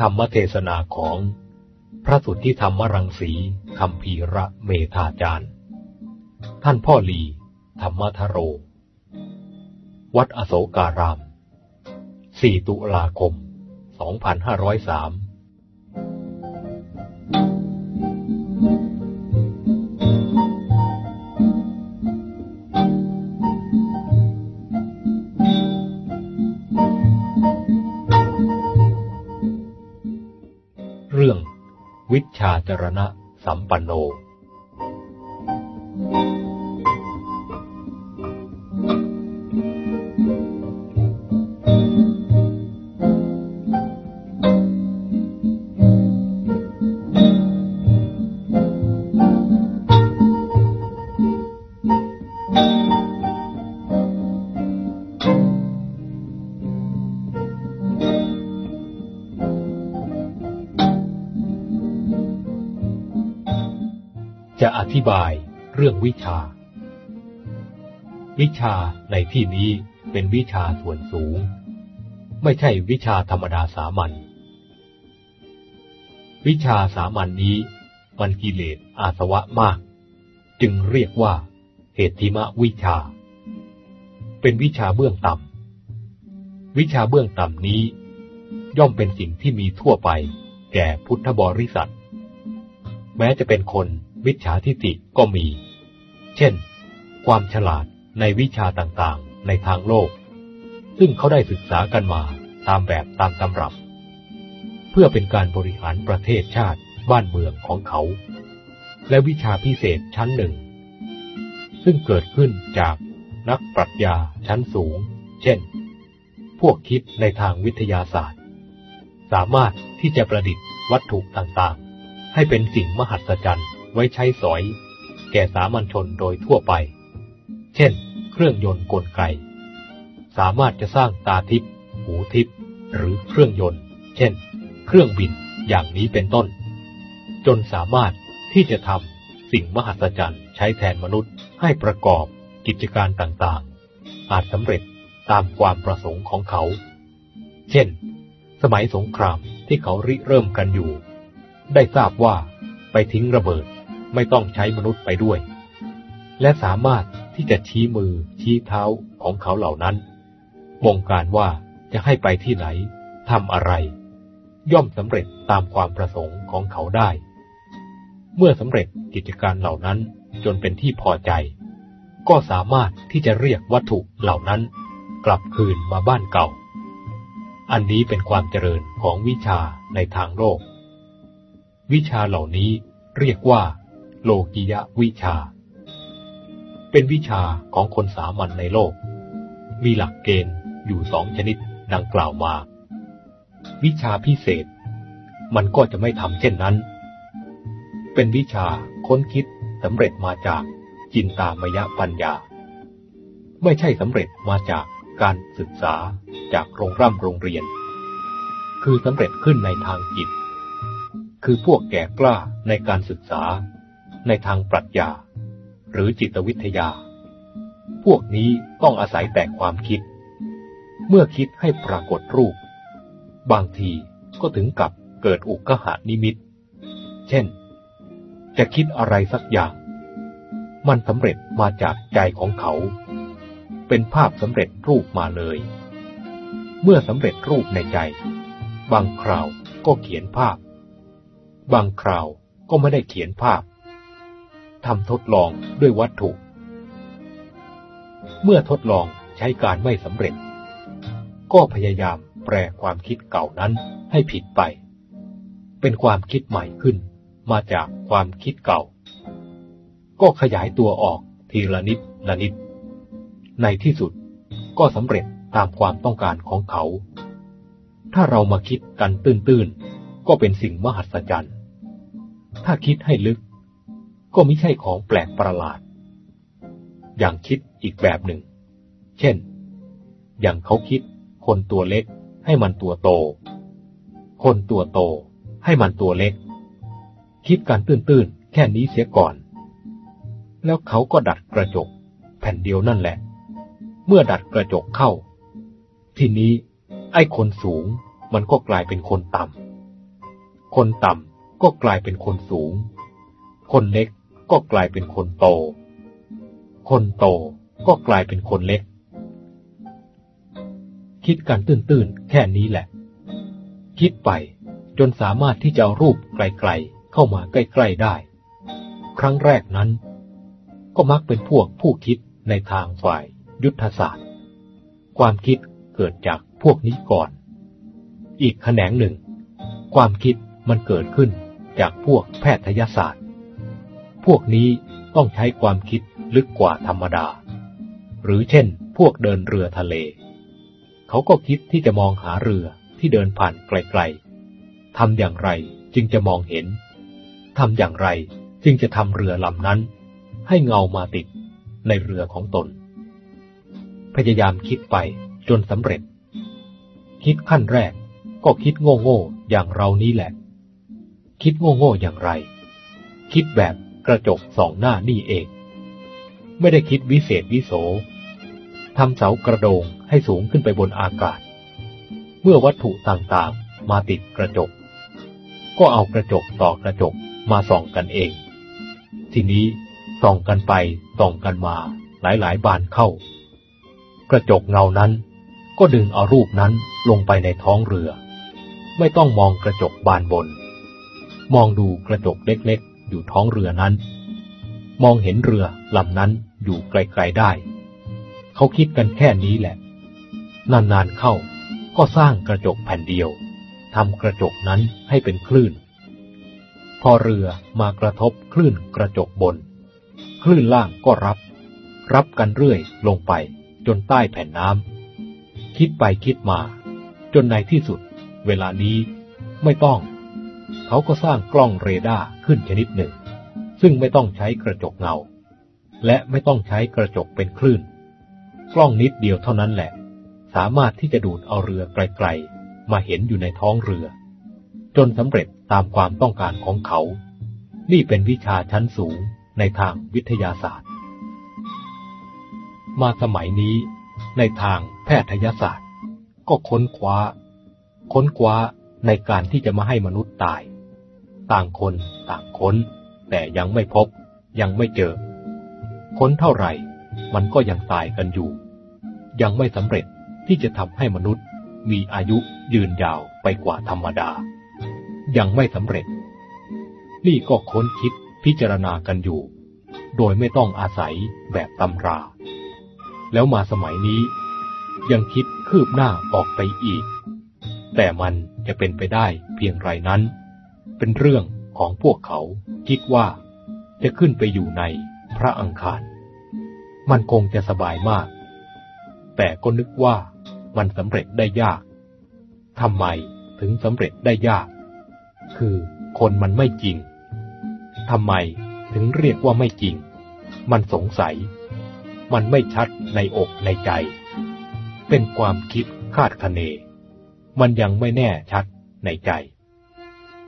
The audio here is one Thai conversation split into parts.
ธรรมเทศนาของพระสุทธิธรรมรังสีคำพีระเมธาจารย์ ท่านพ่อลี ธรรมทโร วัดอโศการาม 4 ตุลาคม 2503าจรณะสัมปันโน วิชา วิชาในที่นี้เป็นวิชาส่วนสูง ไม่ใช่วิชาธรรมดาสามัญวิชาสามัญนนี้มันกิเลสอาสวะมาก จึงเรียกว่าเหติมะวิชา เป็นวิชาเบื้องต่ำวิชาเบื้องต่ำนี้ ย่อมเป็นสิ่งที่มีทั่วไป แก่พุทธบริษัท แม้จะเป็นคนวิชาทิฏฐิก็มี เช่น ความฉลาดในวิชาต่างๆ ในทางโลก ซึ่งเขาได้ศึกษากันมาตามแบบตามตำรับ เพื่อเป็นการบริหารประเทศชาติบ้านเมืองของเขา และวิชาพิเศษชั้นหนึ่ง ซึ่งเกิดขึ้นจากนักปรัชญาชั้นสูง เช่น พวกคิดในทางวิทยาศาสตร์ สามารถที่จะประดิษฐ์วัตถุต่างๆ ให้เป็นสิ่งมหัศจรรย์ไว้ใช้สอย ก่สามัญชนโดยทั่วไป เช่น เครื่องยนต์กลไก สามารถจะสร้างตาทิพย์หูทิพย์หรือเครื่องยนต์ เช่น เครื่องบินอย่างนี้เป็นต้น จนสามารถที่จะทำสิ่งมหัศจรรย์ใช้แทนมนุษย์ให้ประกอบกิจการต่างๆ อาจสำเร็จตามความประสงค์ของเขา เช่น สมัยสงครามที่เขาริเริ่มกันอยู่ ได้ทราบว่าไปทิ้งระเบิด ไม่ต้องใช้มนุษย์ไปด้วย และสามารถที่จะชี้มือชี้เท้าของเขาเหล่านั้นบงการว่าจะให้ไปที่ไหนทำอะไร ย่อมสำเร็จตามความประสงค์ของเขาได้ เมื่อสำเร็จกิจการเหล่านั้นจนเป็นที่พอใจ ก็สามารถที่จะเรียกวัตถุเหล่านั้น กลับคืนมาบ้านเก่า อันนี้เป็นความเจริญของวิชาในทางโลก วิชาเหล่านี้เรียกว่า โลกิยะวิชา เป็นวิชาของคนสามัญในโลก มีหลักเกณฑ์อยู่สองชนิดดังกล่าวมา วิชาพิเศษ มันก็จะไม่ทำเช่นนั้น เป็นวิชาค้นคิดสำเร็จมาจากจินตามยปัญญา ไม่ใช่สำเร็จมาจากการศึกษาจากโรงร่ำโรงเรียน คือสำเร็จขึ้นในทางจิต คือพวกแก่กล้าในการศึกษา ในทางปรัชญา หรือจิตวิทยา พวกนี้ต้องอาศัยแต่ความคิด เมื่อคิดให้ปรากฏรูป บางทีก็ถึงกับเกิดอุกหานิมิต เช่น จะคิดอะไรสักอย่าง มันสำเร็จมาจากใจของเขา เป็นภาพสำเร็จรูปมาเลย เมื่อสำเร็จรูปในใจ บางคราวก็เขียนภาพ บางคราวก็ไม่ได้เขียนภาพ ทำทดลองด้วยวัตถุ เมื่อทดลองใช้การไม่สำเร็จ ก็พยายามแปลความคิดเก่านั้นให้ผิดไป เป็นความคิดใหม่ขึ้นมาจากความคิดเก่า ก็ขยายตัวออกทีละนิดละนิด ในที่สุดก็สำเร็จตามความต้องการของเขา ถ้าเรามาคิดกันตื้นๆ ก็เป็นสิ่งมหัศจรรย์ ถ้าคิดให้ลึก ก็ไม่ใช่ของแปลกประหลาด อย่างคิดอีกแบบหนึ่ง เช่น อย่างเขาคิดคนตัวเล็กให้มันตัวโต คนตัวโตให้มันตัวเล็ก คิดกันตื้นๆแค่นี้เสียก่อน แล้วเขาก็ดัดกระจก แผ่นเดียวนั่นแหละ เมื่อดัดกระจกเข้า ทีนี้ไอ้คนสูงมันก็กลายเป็นคนต่ำคนต่ำก็กลายเป็นคนสูง คนเล็ก ก็กลายเป็นคนโต คนโตก็กลายเป็นคนเล็ก คิดกันตื้นๆ แค่นี้แหละ คิดไปจนสามารถที่จะรูปไกลๆ เข้ามาใกล้ๆได้ ครั้งแรกนั้น ก็มักเป็นพวกผู้คิดในทางฝ่ายยุทธศาสตร์ ความคิดเกิดจากพวกนี้ก่อน อีกแขนงหนึ่ง ความคิดมันเกิดขึ้นจากพวกแพทยศาสตร์ พวกนี้ต้องใช้ความคิดลึกกว่าธรรมดา หรือเช่น พวกเดินเรือทะเล เขาก็คิดที่จะมองหาเรือที่เดินผ่านไกลๆทำอย่างไรจึงจะมองเห็นทำอย่างไรจึงจะทำเรือลำนั้น ให้เงามาติดในเรือของตน พยายามคิดไปจนสำเร็จ คิดขั้นแรกก็คิดโง่ๆอย่างเรานี้แหละ คิดโง่ๆอย่างไร คิดแบบ กระจกสองหน้านี่เอง ไม่ได้คิดวิเศษวิโสทำเสากระโดงให้สูงขึ้นไปบนอากาศ เมื่อวัตถุต่างๆมาติดกระจก ก็เอากระจกต่อกระจกมาส่องกันเอง ทีนี้ส่องกันไปส่องกันมาหลายๆ บานเข้า กระจกเงานั้นก็ดึงเอารูปนั้นลงไปในท้องเรือ ไม่ต้องมองกระจกบานบน มองดูกระจกเล็กๆ อยู่ท้องเรือนั้น มองเห็นเรือลำนั้นอยู่ไกลๆได้ เขาคิดกันแค่นี้แหละ นานๆเข้าก็สร้างกระจกแผ่นเดียวทำกระจกนั้นให้เป็นคลื่น พอเรือมากระทบคลื่นกระจกบน คลื่นล่างก็รับ รับกันเรื่อยลงไปจนใต้แผ่นน้ำคิดไปคิดมา จนในที่สุด เวลานี้ไม่ต้อง เขาก็สร้างกล้องเรดาร์ขึ้นชนิดหนึ่ง ซึ่งไม่ต้องใช้กระจกเงา และไม่ต้องใช้กระจกเป็นคลื่น กล้องนิดเดียวเท่านั้นแหละ สามารถที่จะดูดเอาเรือไกลๆ มาเห็นอยู่ในท้องเรือ จนสำเร็จตามความต้องการของเขา นี่เป็นวิชาชั้นสูงในทางวิทยาศาสตร์ มาสมัยนี้ ในทางแพทยศาสตร์ ก็ค้นคว้า ค้นคว้าในการที่จะมาให้มนุษย์ตาย ต่างคนต่างค้น แต่ยังไม่พบ ยังไม่เจอ ค้นเท่าไหร่ มันก็ยังตายกันอยู่ ยังไม่สำเร็จที่จะทำให้มนุษย์มีอายุยืนยาวไปกว่าธรรมดา ยังไม่สำเร็จ นี่ก็ค้นคิดพิจารณากันอยู่ โดยไม่ต้องอาศัยแบบตำรา แล้วมาสมัยนี้ ยังคิดคืบหน้าออกไปอีก แต่มันจะเป็นไปได้เพียงไรนั้น เป็นเรื่องของพวกเขาคิดว่าจะขึ้นไปอยู่ในพระอังคาร มันคงจะสบายมาก แต่ก็นึกว่ามันสำเร็จได้ยากทำไมถึงสำเร็จได้ยาก คือคนมันไม่จริงทำไมถึงเรียกว่าไม่จริง มันสงสัย มันไม่ชัดในอกในใจ เป็นความคิดคาดคะเน มันยังไม่แน่ชัดในใจ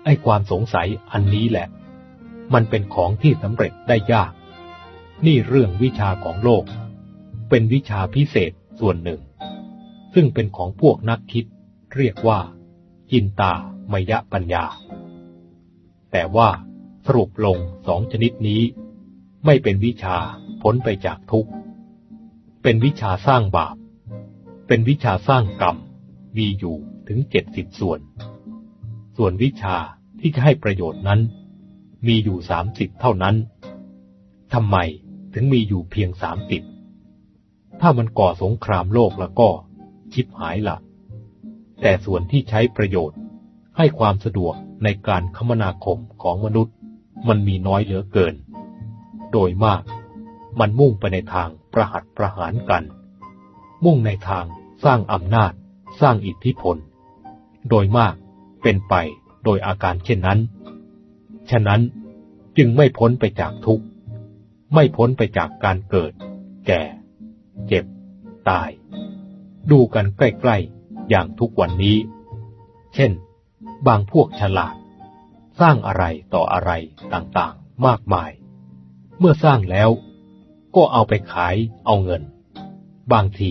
ไอ้ความสงสัยอันนี้แหละ มันเป็นของที่สำเร็จได้ยาก นี่เรื่องวิชาของโลก เป็นวิชาพิเศษส่วนหนึ่ง ซึ่งเป็นของพวกนักคิด เรียกว่า จินตามยปัญญา แต่ว่าสรุปลงสองชนิดนี้ ไม่เป็นวิชาพ้นไปจากทุกข์ เป็นวิชาสร้างบาป เป็นวิชาสร้างกรรม มีอยู่ถึงเจ็ดสิบส่วน ส่วนวิชาที่จะให้ประโยชน์นั้น มีอยู่สามสิบเท่านั้นทำไมถึงมีอยู่เพียงสามสิบถ้ามันก่อสงครามโลกแล้วก็ชิบหายละแต่ส่วนที่ใช้ประโยชน์ให้ความสะดวกในการคมนาคมของมนุษย์ มันมีน้อยเหลือเกิน โดยมากมันมุ่งไปในทางประหัตประหารกัน มุ่งในทางสร้างอำนาจ สร้างอิทธิพล โดยมาก เป็นไปโดยอาการเช่นนั้น ฉะนั้นจึงไม่พ้นไปจากทุกข์ ไม่พ้นไปจากการเกิด แก่ เจ็บ ตาย ดูกันใกล้ๆ อย่างทุกวันนี้ เช่น บางพวกฉลาด สร้างอะไรต่ออะไรต่างๆ มากมาย เมื่อสร้างแล้วก็เอาไปขายเอาเงิน บางที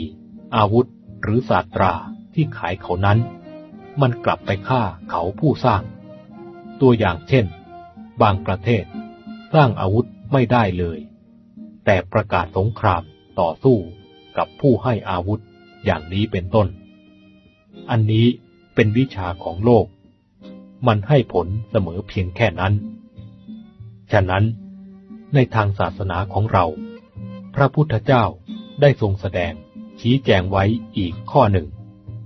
อาวุธหรือศาสตราที่ขายเขานั้น มันกลับไปฆ่าเขาผู้สร้าง ตัวอย่างเช่น บางประเทศ สร้างอาวุธไม่ได้เลย แต่ประกาศสงครามต่อสู้กับผู้ให้อาวุธอย่างนี้เป็นต้น อันนี้เป็นวิชาของโลก มันให้ผลเสมอเพียงแค่นั้น ฉะนั้นในทางศาสนาของเรา พระพุทธเจ้าได้ทรงแสดงชี้แจงไว้อีกข้อหนึ่ง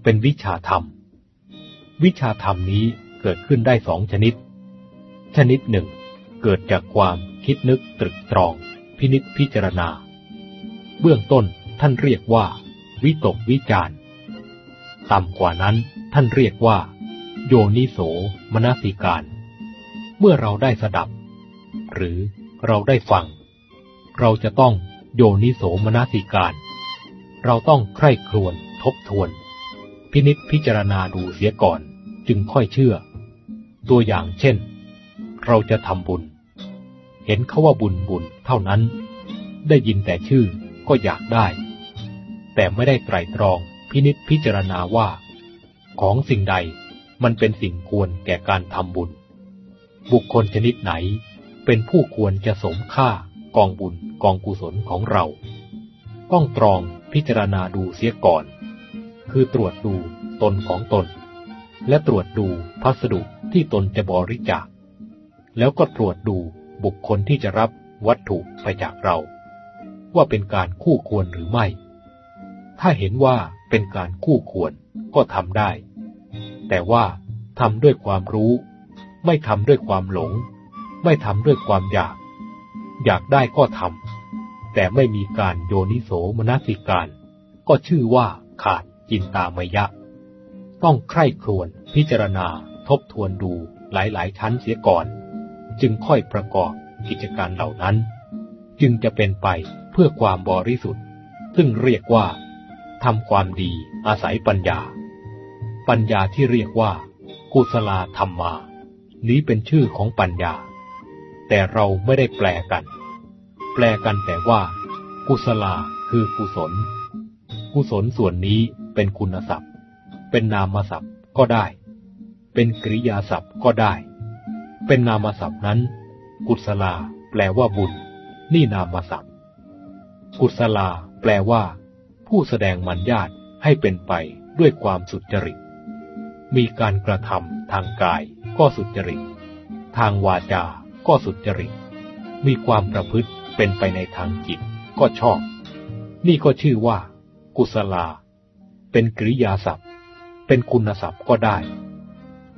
เป็นวิชาธรรม วิชาธรรมนี้เกิดขึ้นได้สองชนิด ชนิดหนึ่ง เกิดจากความคิดนึกตรึกตรอง พินิจพิจารณา เบื้องต้นท่านเรียกว่า วิตกวิจารต่ำกว่านั้นท่านเรียกว่า โยนิโสมนสิการ เมื่อเราได้สดับ หรือเราได้ฟัง เราจะต้องโยนิโสมนสิการ เราต้องใคร่ครวญทบทวน พินิจพิจารณาดูเสียก่อน จึงค่อยเชื่อ ตัวอย่างเช่น เราจะทำบุญ เห็นเขาว่าบุญบุญเท่านั้น ได้ยินแต่ชื่อก็อยากได้ แต่ไม่ได้ไตรตรองพินิจพิจารณาว่า ของสิ่งใดมันเป็นสิ่งควรแก่การทำบุญ บุคคลชนิดไหนเป็นผู้ควรจะสมค่ากองบุญกองกุศลของเรา ต้องตรองพิจารณาดูเสียก่อน คือตรวจดูตนของตน และตรวจดูพัสดุที่ตนจะบริจาค แล้วก็ตรวจดูบุคคลที่จะรับวัตถุไปจากเรา ว่าเป็นการคู่ควรหรือไม่ ถ้าเห็นว่าเป็นการคู่ควรก็ทำได้ แต่ว่าทำด้วยความรู้ ไม่ทำด้วยความหลง ไม่ทำด้วยความอยาก อยากได้ก็ทำแต่ไม่มีการโยนิโสมนสิการ ก็ชื่อว่าขาดจินตามยะ ต้องใคร่ครวญพิจารณา ทบทวนดูหลายๆ ชั้นเสียก่อน จึงค่อยประกอบกิจการเหล่านั้น จึงจะเป็นไปเพื่อความบริสุทธิ์ ซึ่งเรียกว่าทำความดีอาศัยปัญญา ปัญญาที่เรียกว่า กุศลธรรมมา นี้เป็นชื่อของปัญญา แต่เราไม่ได้แปลกัน แปลกันแต่ว่า กุศลาคือกุศล กุศลส่วนนี้เป็นคุณศัพท์ เป็นนามศัพท์ก็ได้ เป็นกริยาศัพท์ก็ได้ เป็นนามศัพท์นั้น กุศลา แปลว่าบุญ นี่นามศัพท์ กุศลา แปลว่า ผู้แสดงมัญญาตให้เป็นไปด้วยความสุจริต มีการกระทำทางกายก็สุจริต ทางวาจา ก็สุจริต มีความประพฤติเป็นไปในทางจิต ก็ชอบ นี่ก็ชื่อว่า กุศลา เป็นกริยาศัพท์ เป็นคุณศัพท์ก็ได้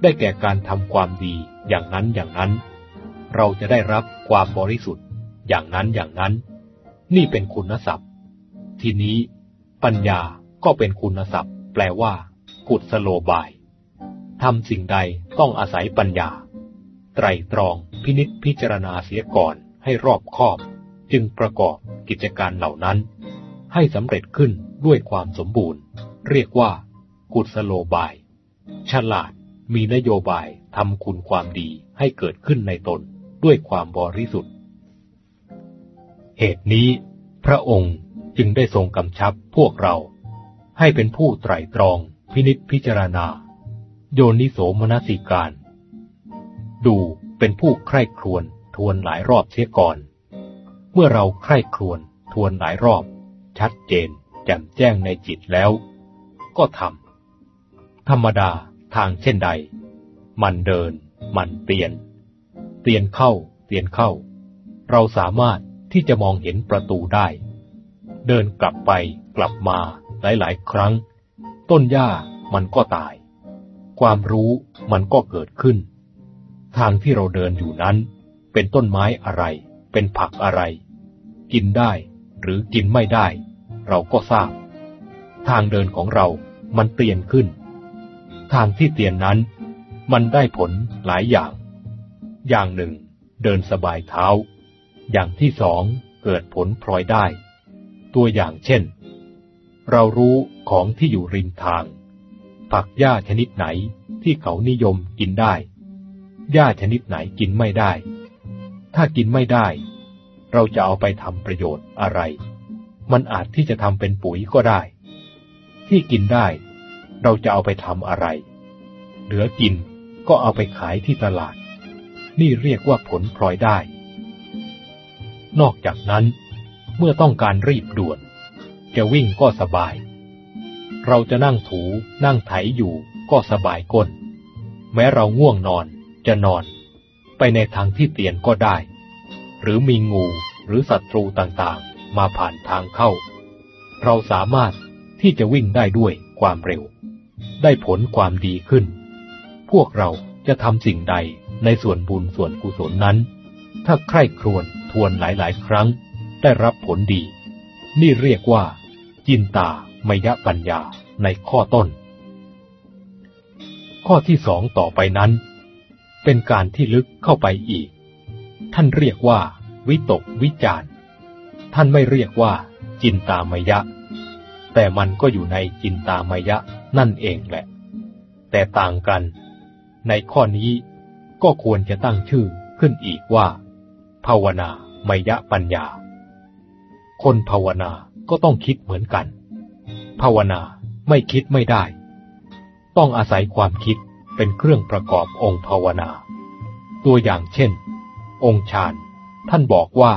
ได้แก่การทำความดีอย่างนั้นอย่างนั้น เราจะได้รับความบริสุทธิ์อย่างนั้นอย่างนั้น นี่เป็นคุณศัพท์ ทีนี้ ปัญญาก็เป็นคุณศัพท์ แปลว่า กุศโลบายทำสิ่งใดต้องอาศัยปัญญา ไตรตรองพินิษพิจารณาเสียก่อนให้รอบคอบ จึงประกอบกิจการเหล่านั้น ให้สำเร็จขึ้นด้วยความสมบูรณ์ เรียกว่า กุศโลบาย ฉลาดมีนโยบายทำคุณความดีให้เกิดขึ้นในตนด้วยความบริสุทธิ์ เหตุนี้ พระองค์จึงได้ทรงกำชับพวกเรา ให้เป็นผู้ไตร่ตรองพินิษพิจารณา โยนิโสมนสิการ ดูเป็นผู้ใคร่ครวญทวนหลายรอบเสียก่อน เมื่อเราใคร่ครวญทวนหลายรอบ ชัดเจนแจ่มแจ้งในจิตแล้ว ก็ทำ ธรรมดาทางเช่นใด มันเดิน มันเตียนเตียนเข้าเตียนเข้า เราสามารถที่จะมองเห็นประตูได้ เดินกลับไปกลับมาหลายๆ ครั้ง ต้นหญ้ามันก็ตาย ความรู้มันก็เกิดขึ้น ทางที่เราเดินอยู่นั้น เป็นต้นไม้อะไร เป็นผักอะไร กินได้หรือกินไม่ได้ เราก็ทราบ ทางเดินของเรามันเตียนขึ้น ทางที่เตียนนั้น มันได้ผลหลายอย่าง อย่างหนึ่ง เดินสบายเท้า อย่างที่สองเกิดผลพลอยได้ ตัวอย่างเช่น เรารู้ของที่อยู่ริมทาง ผักหญ้าชนิดไหนที่เขานิยมกินได้หญ้าชนิดไหนกินไม่ได้ ถ้ากินไม่ได้ เราจะเอาไปทำประโยชน์อะไร มันอาจที่จะทำเป็นปุ๋ยก็ได้ ที่กินได้ เราจะเอาไปทำอะไร เหลือกินก็เอาไปขายที่ตลาด นี่เรียกว่าผลพลอยได้ นอกจากนั้นเมื่อต้องการรีบด่วน จะวิ่งก็สบาย เราจะนั่งถูนั่งไถอยู่ก็สบายก้น แม้เราง่วงนอนจะนอน ไปในทางที่เตียนก็ได้ หรือมีงูหรือศัตรูต่างๆ มาผ่านทางเข้า เราสามารถที่จะวิ่งได้ด้วยความเร็ว ได้ผลความดีขึ้น พวกเราจะทำสิ่งใดในส่วนบุญส่วนกุศลนั้น ถ้าใคร่ครวญทวนหลายๆ ครั้ง ได้รับผลดี นี่เรียกว่า จินตามยปัญญาในข้อต้น ข้อที่สองต่อไปนั้น เป็นการที่ลึกเข้าไปอีก ท่านเรียกว่า วิตกวิจารท่านไม่เรียกว่า จินตามยะ แต่มันก็อยู่ในจินตามยะ นั่นเองแหละ แต่ต่างกัน ในข้อนี้ก็ควรจะตั้งชื่อขึ้นอีกว่า ภาวนาไมยปัญญา คนภาวนาก็ต้องคิดเหมือนกัน ภาวนาไม่คิดไม่ได้ ต้องอาศัยความคิดเป็นเครื่องประกอบองค์ภาวนา ตัวอย่างเช่น องค์ฌานท่านบอกว่า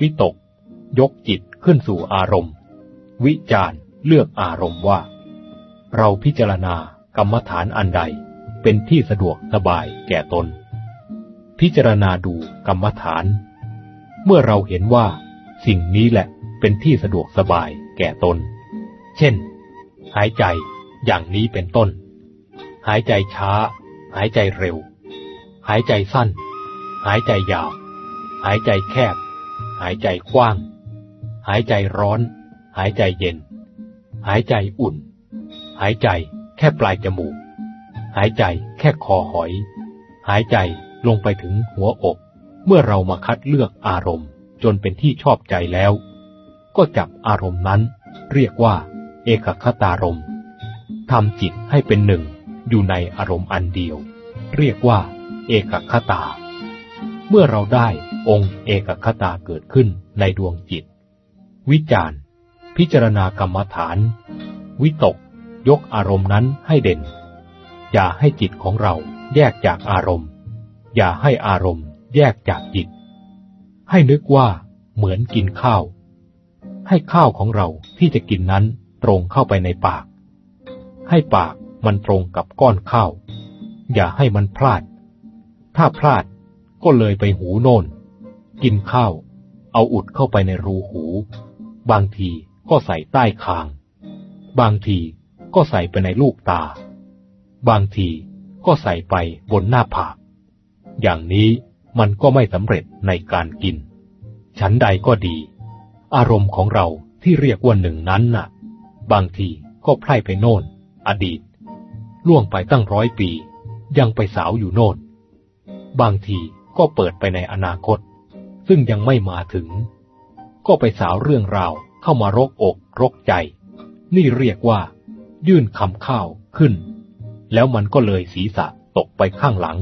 วิตก ยกจิตขึ้นสู่อารมณ์ วิจารเลือกอารมณ์ว่า เราพิจารณากรรมฐานอันใดเป็นที่สะดวกสบายแก่ตน พิจารณาดูกรรมฐาน เมื่อเราเห็นว่า สิ่งนี้แหละเป็นที่สะดวกสบายแก่ตน เช่น หายใจอย่างนี้เป็นต้น หายใจช้า หายใจเร็ว หายใจสั้น หายใจยาว หายใจแคบ หายใจกว้าง หายใจร้อน หายใจเย็น หายใจอุ่น หายใจแค่ปลายจมูก หายใจแค่คอหอย หายใจลงไปถึงหัวอก เมื่อเรามาคัดเลือกอารมณ์ จนเป็นที่ชอบใจแล้ว ก็จับอารมณ์นั้น เรียกว่า เอกคตารมทำจิตให้เป็นหนึ่งอยู่ในอารมณ์อันเดียว เรียกว่า เอกคตา เมื่อเราได้องค์เอกคตาเกิดขึ้นในดวงจิต วิจารพิจารณากรรมฐาน วิตก ยกอารมณ์นั้นให้เด่น อย่าให้จิตของเราแยกจากอารมณ์ อย่าให้อารมณ์แยกจากจิต ให้นึกว่าเหมือนกินข้าว ให้ข้าวของเราที่จะกินนั้นตรงเข้าไปในปาก ให้ปากมันตรงกับก้อนข้าว อย่าให้มันพลาด ถ้าพลาดก็เลยไปหูโน่น กินข้าว เอาอุดเข้าไปในรูหู บางทีก็ใส่ใต้คาง บางที ก็ใส่ไปในลูกตา บางทีก็ใส่ไปบนหน้าผาก อย่างนี้มันก็ไม่สำเร็จในการกิน ฉันใดก็ดี อารมณ์ของเราที่เรียกว่าหนึ่งนั้นน่ะ บางทีก็ไพร่ไปโน่น อดีต ล่วงไปตั้งร้อยปี ยังไปสาวอยู่โน่น บางทีก็เปิดไปในอนาคต ซึ่งยังไม่มาถึง ก็ไปสาวเรื่องราวเข้ามารกอกรกใจ นี่เรียกว่า ยื่นคำข้าวขึ้น แล้วมันก็เลยศีรษะตกไปข้างหลัง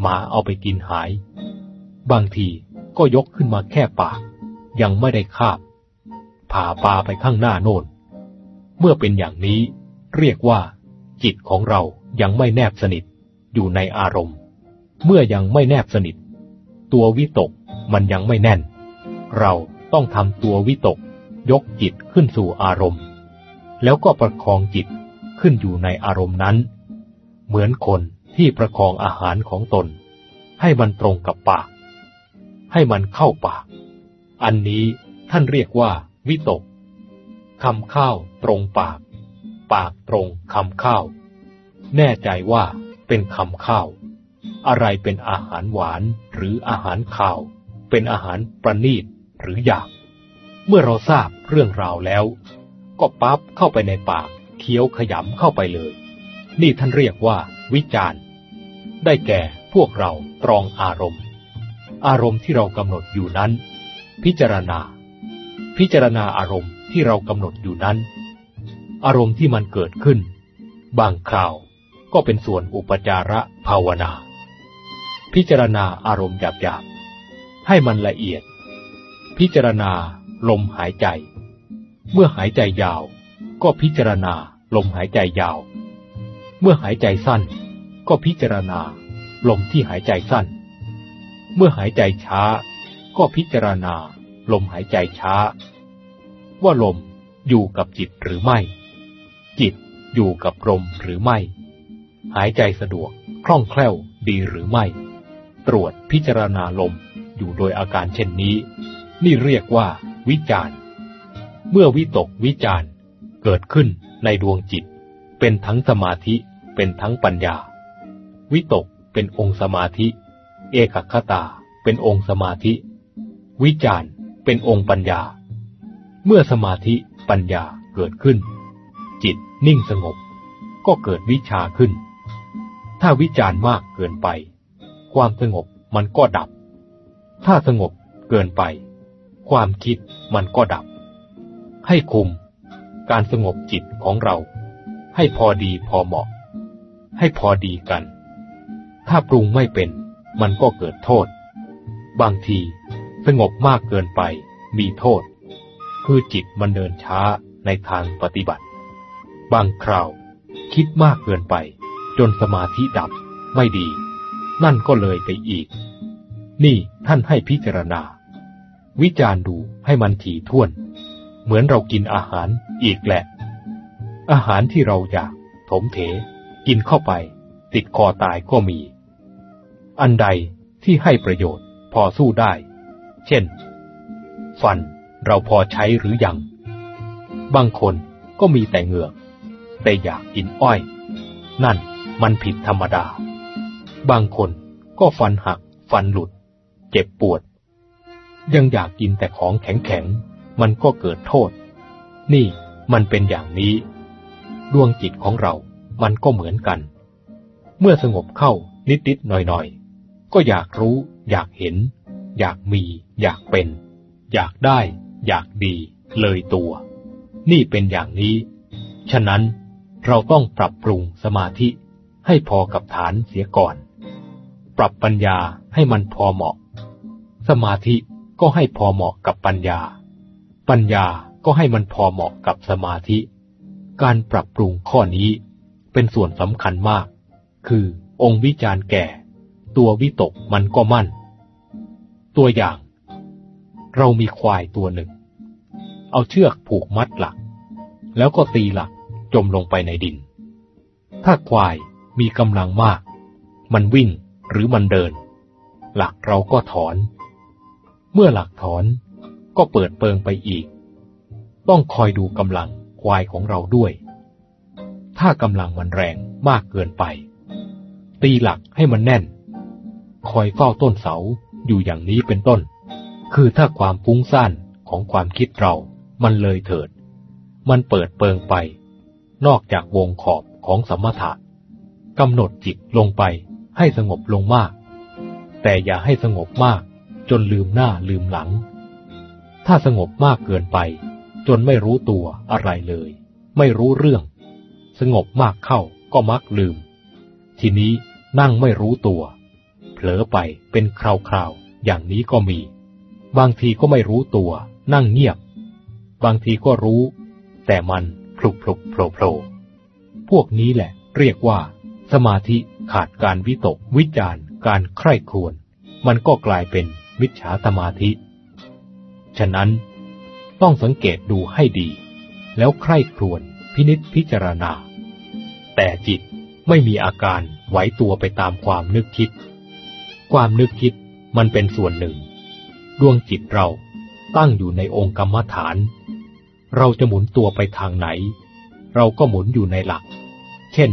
หมาเอาไปกินหาย บางทีก็ยกขึ้นมาแค่ปาก ยังไม่ได้คาบ ผ่าปลาไปข้างหน้าโน่น เมื่อเป็นอย่างนี้เรียกว่า จิตของเรายังไม่แนบสนิทอยู่ในอารมณ์ เมื่อยังไม่แนบสนิท ตัววิตกมันยังไม่แน่น เราต้องทำตัววิตกยกจิตขึ้นสู่อารมณ์ แล้วก็ประคองจิตขึ้นอยู่ในอารมณ์นั้น เหมือนคนที่ประคองอาหารของตน ให้มันตรงกับปาก ให้มันเข้าปาก อันนี้ท่านเรียกว่า วิตกคำข้าวตรงปาก ปากตรงคำข้าว แน่ใจว่าเป็นคำข้าว อะไรเป็นอาหารหวานหรืออาหารข้าว เป็นอาหารประณีตหรือหยาบเมื่อเราทราบเรื่องราวแล้ว ก็ปั๊บเข้าไปในปากเคี้ยวขยำเข้าไปเลย นี่ท่านเรียกว่า วิจารณ์ ได้แก่พวกเราตรองอารมณ์ อารมณ์ที่เรากำหนดอยู่นั้น พิจารณา พิจารณาอารมณ์ที่เรากำหนดอยู่นั้น อารมณ์ที่มันเกิดขึ้น บางคราวก็เป็นส่วนอุปจาระภาวนา พิจารณาอารมณ์หยาบๆให้มันละเอียด พิจารณาลมหายใจ เมื่อหายใจยาว ก็พิจารณาลมหายใจยาว เมื่อหายใจสั้น ก็พิจารณาลมที่หายใจสั้น เมื่อหายใจช้า ก็พิจารณาลมหายใจช้า ว่าลมอยู่กับจิตหรือไม่ จิตอยู่กับลมหรือไม่ หายใจสะดวกคล่องแคล่วดีหรือไม่ ตรวจพิจารณาลมอยู่โดยอาการเช่นนี้ นี่เรียกว่าวิจารณ์ เมื่อวิตกวิจารณ์เกิดขึ้นในดวงจิต เป็นทั้งสมาธิเป็นทั้งปัญญา วิตกเป็นองค์สมาธิ เอกคตาเป็นองค์สมาธิ วิจารณ์เป็นองค์ปัญญา เมื่อสมาธิปัญญาเกิดขึ้น จิตนิ่งสงบ ก็เกิดวิชาขึ้น ถ้าวิจารณ์มากเกินไป ความสงบมันก็ดับ ถ้าสงบเกินไป ความคิดมันก็ดับ ให้คุม การสงบจิตของเรา ให้พอดีพอเหมาะ ให้พอดีกัน ถ้าปรุงไม่เป็น มันก็เกิดโทษ บางทีสงบมากเกินไปมีโทษ คือจิตมันเดินช้าในทางปฏิบัติ บางคราว คิดมากเกินไป จนสมาธิดับไม่ดี นั่นก็เลยไปอีก นี่ท่านให้พิจารณา วิจารณ์ดูให้มันถี่ถ้วน เหมือนเรากินอาหารอีกแหละ อาหารที่เราอยากถมเถ กินเข้าไป ติดคอตายก็มี อันใดที่ให้ประโยชน์พอสู้ได้ เช่น ฟันเราพอใช้หรือยัง บางคนก็มีแต่เหงือก แต่อยากกินอ้อย นั่นมันผิดธรรมดา บางคนก็ฟันหัก ฟันหลุด เจ็บปวด ยังอยากกินแต่ของแข็งๆ มันก็เกิดโทษ นี่มันเป็นอย่างนี้ ดวงจิตของเรา มันก็เหมือนกัน เมื่อสงบเข้านิดๆหน่อยๆ ก็อยากรู้ อยากเห็น อยากมี อยากเป็น อยากได้ อยากดี เลยตัว นี่เป็นอย่างนี้ ฉะนั้นเราต้องปรับปรุงสมาธิให้พอกับฐานเสียก่อน ปรับปัญญาให้มันพอเหมาะ สมาธิก็ให้พอเหมาะกับปัญญา ปัญญาก็ให้มันพอเหมาะกับสมาธิ การปรับปรุงข้อนี้เป็นส่วนสำคัญมาก คือองค์วิจารแก่ ตัววิตกมันก็มั่น ตัวอย่าง เรามีควายตัวหนึ่ง เอาเชือกผูกมัดหลัก แล้วก็ตีหลักจมลงไปในดิน ถ้าควายมีกำลังมาก มันวิ่งหรือมันเดิน หลักเราก็ถอน เมื่อหลักถอน ก็เปิดเปิงไปอีก ต้องคอยดูกำลังควายของเราด้วย ถ้ากำลังมันแรงมากเกินไป ตีหลักให้มันแน่น คอยเฝ้าต้นเสาอยู่อย่างนี้เป็นต้น คือถ้าความฟุ้งซ่านของความคิดเรามันเลยเถิด มันเปิดเปิงไป นอกจากวงขอบของสมถะกำหนดจิตลงไปให้สงบลงมาก แต่อย่าให้สงบมากจนลืมหน้าลืมหลัง ถ้าสงบมากเกินไป จนไม่รู้ตัวอะไรเลย ไม่รู้เรื่อง สงบมากเข้าก็มักลืม ทีนี้นั่งไม่รู้ตัว เผลอไปเป็นคราวๆอย่างนี้ก็มี บางทีก็ไม่รู้ตัว นั่งเงียบ บางทีก็รู้ แต่มันพลุกพลุกโผล่โผล่พวกนี้แหละ เรียกว่า สมาธิขาดการวิตก วิจารการใคร่ครวญมันก็กลายเป็นมิจฉาสมาธิ ฉะนั้นต้องสังเกตดูให้ดี แล้วใคร่ครวญพินิษพิจารณา แต่จิตไม่มีอาการไหวตัวไปตามความนึกคิด ความนึกคิดมันเป็นส่วนหนึ่ง ดวงจิตเราตั้งอยู่ในองค์กรรมฐาน เราจะหมุนตัวไปทางไหน เราก็หมุนอยู่ในหลัก เช่น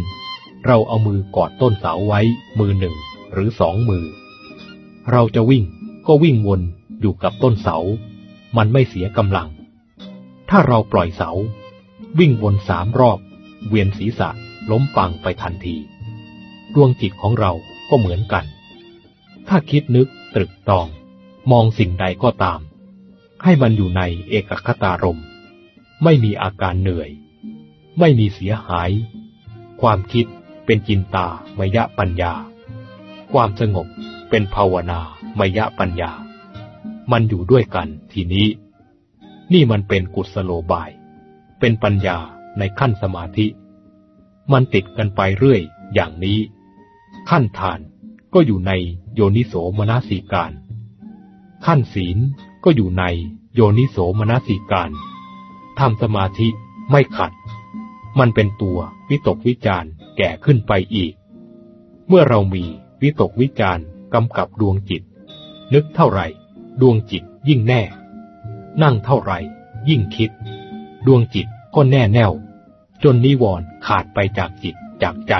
เราเอามือกอดต้นเสาไว้มือหนึ่งหรือสองมือ เราจะวิ่งก็วิ่งวนอยู่กับต้นเสา มันไม่เสียกำลัง ถ้าเราปล่อยเสา วิ่งวนสามรอบ เวียนศีรษะล้มปังไปทันที ดวงจิตของเราก็เหมือนกัน ถ้าคิดนึกตรึกตอง มองสิ่งใดก็ตาม ให้มันอยู่ในเอกคตารม ไม่มีอาการเหนื่อย ไม่มีเสียหาย ความคิดเป็นจินตามยะปัญญา ความสงบเป็นภาวนามยะปัญญา มันอยู่ด้วยกันทีนี้ นี่มันเป็นกุศโลบาย เป็นปัญญาในขั้นสมาธิ มันติดกันไปเรื่อยอย่างนี้ ขั้นทานก็อยู่ในโยนิโสมนสิการ ขั้นศีลก็อยู่ในโยนิโสมนสิการทำสมาธิไม่ขัด มันเป็นตัววิตกวิจารแก่ขึ้นไปอีก เมื่อเรามีวิตกวิจารกำกับดวงจิต นึกเท่าไหร่ ดวงจิตยิ่งแน่ นั่งเท่าไหร่ยิ่งคิด ดวงจิตก็แน่แน่ว จนนิวรณ์ขาดไปจากจิตจากใจ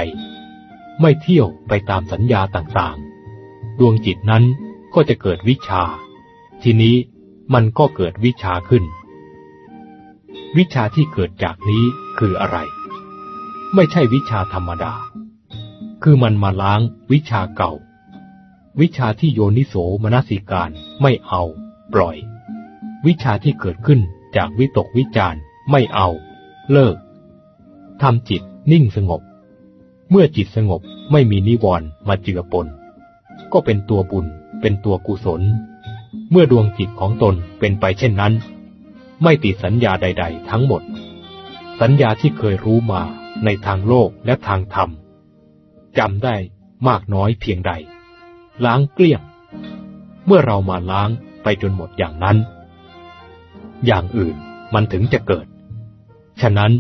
ไม่เที่ยวไปตามสัญญาต่างๆ ดวงจิตนั้นก็จะเกิดวิชา ทีนี้มันก็เกิดวิชาขึ้น วิชาที่เกิดจากนี้คืออะไร ไม่ใช่วิชาธรรมดา คือมันมาล้างวิชาเก่า วิชาที่โยนิโสมนสิการไม่เอา ปล่อย วิชาที่เกิดขึ้นจากวิตกวิจารไม่เอา เลิกทำจิตนิ่งสงบ เมื่อจิตสงบไม่มีนิวรณ์มาเจือปน ก็เป็นตัวบุญ เป็นตัวกุศล เมื่อดวงจิตของตนเป็นไปเช่นนั้น ไม่ติดสัญญาใด ๆ ทั้งหมด สัญญาที่เคยรู้มาในทางโลกและทางธรรมจำได้มากน้อยเพียงใด ล้างเกลี้ยง เมื่อเรามาล้างไปจนหมดอย่างนั้น อย่างอื่นมันถึงจะเกิด ฉะนั้น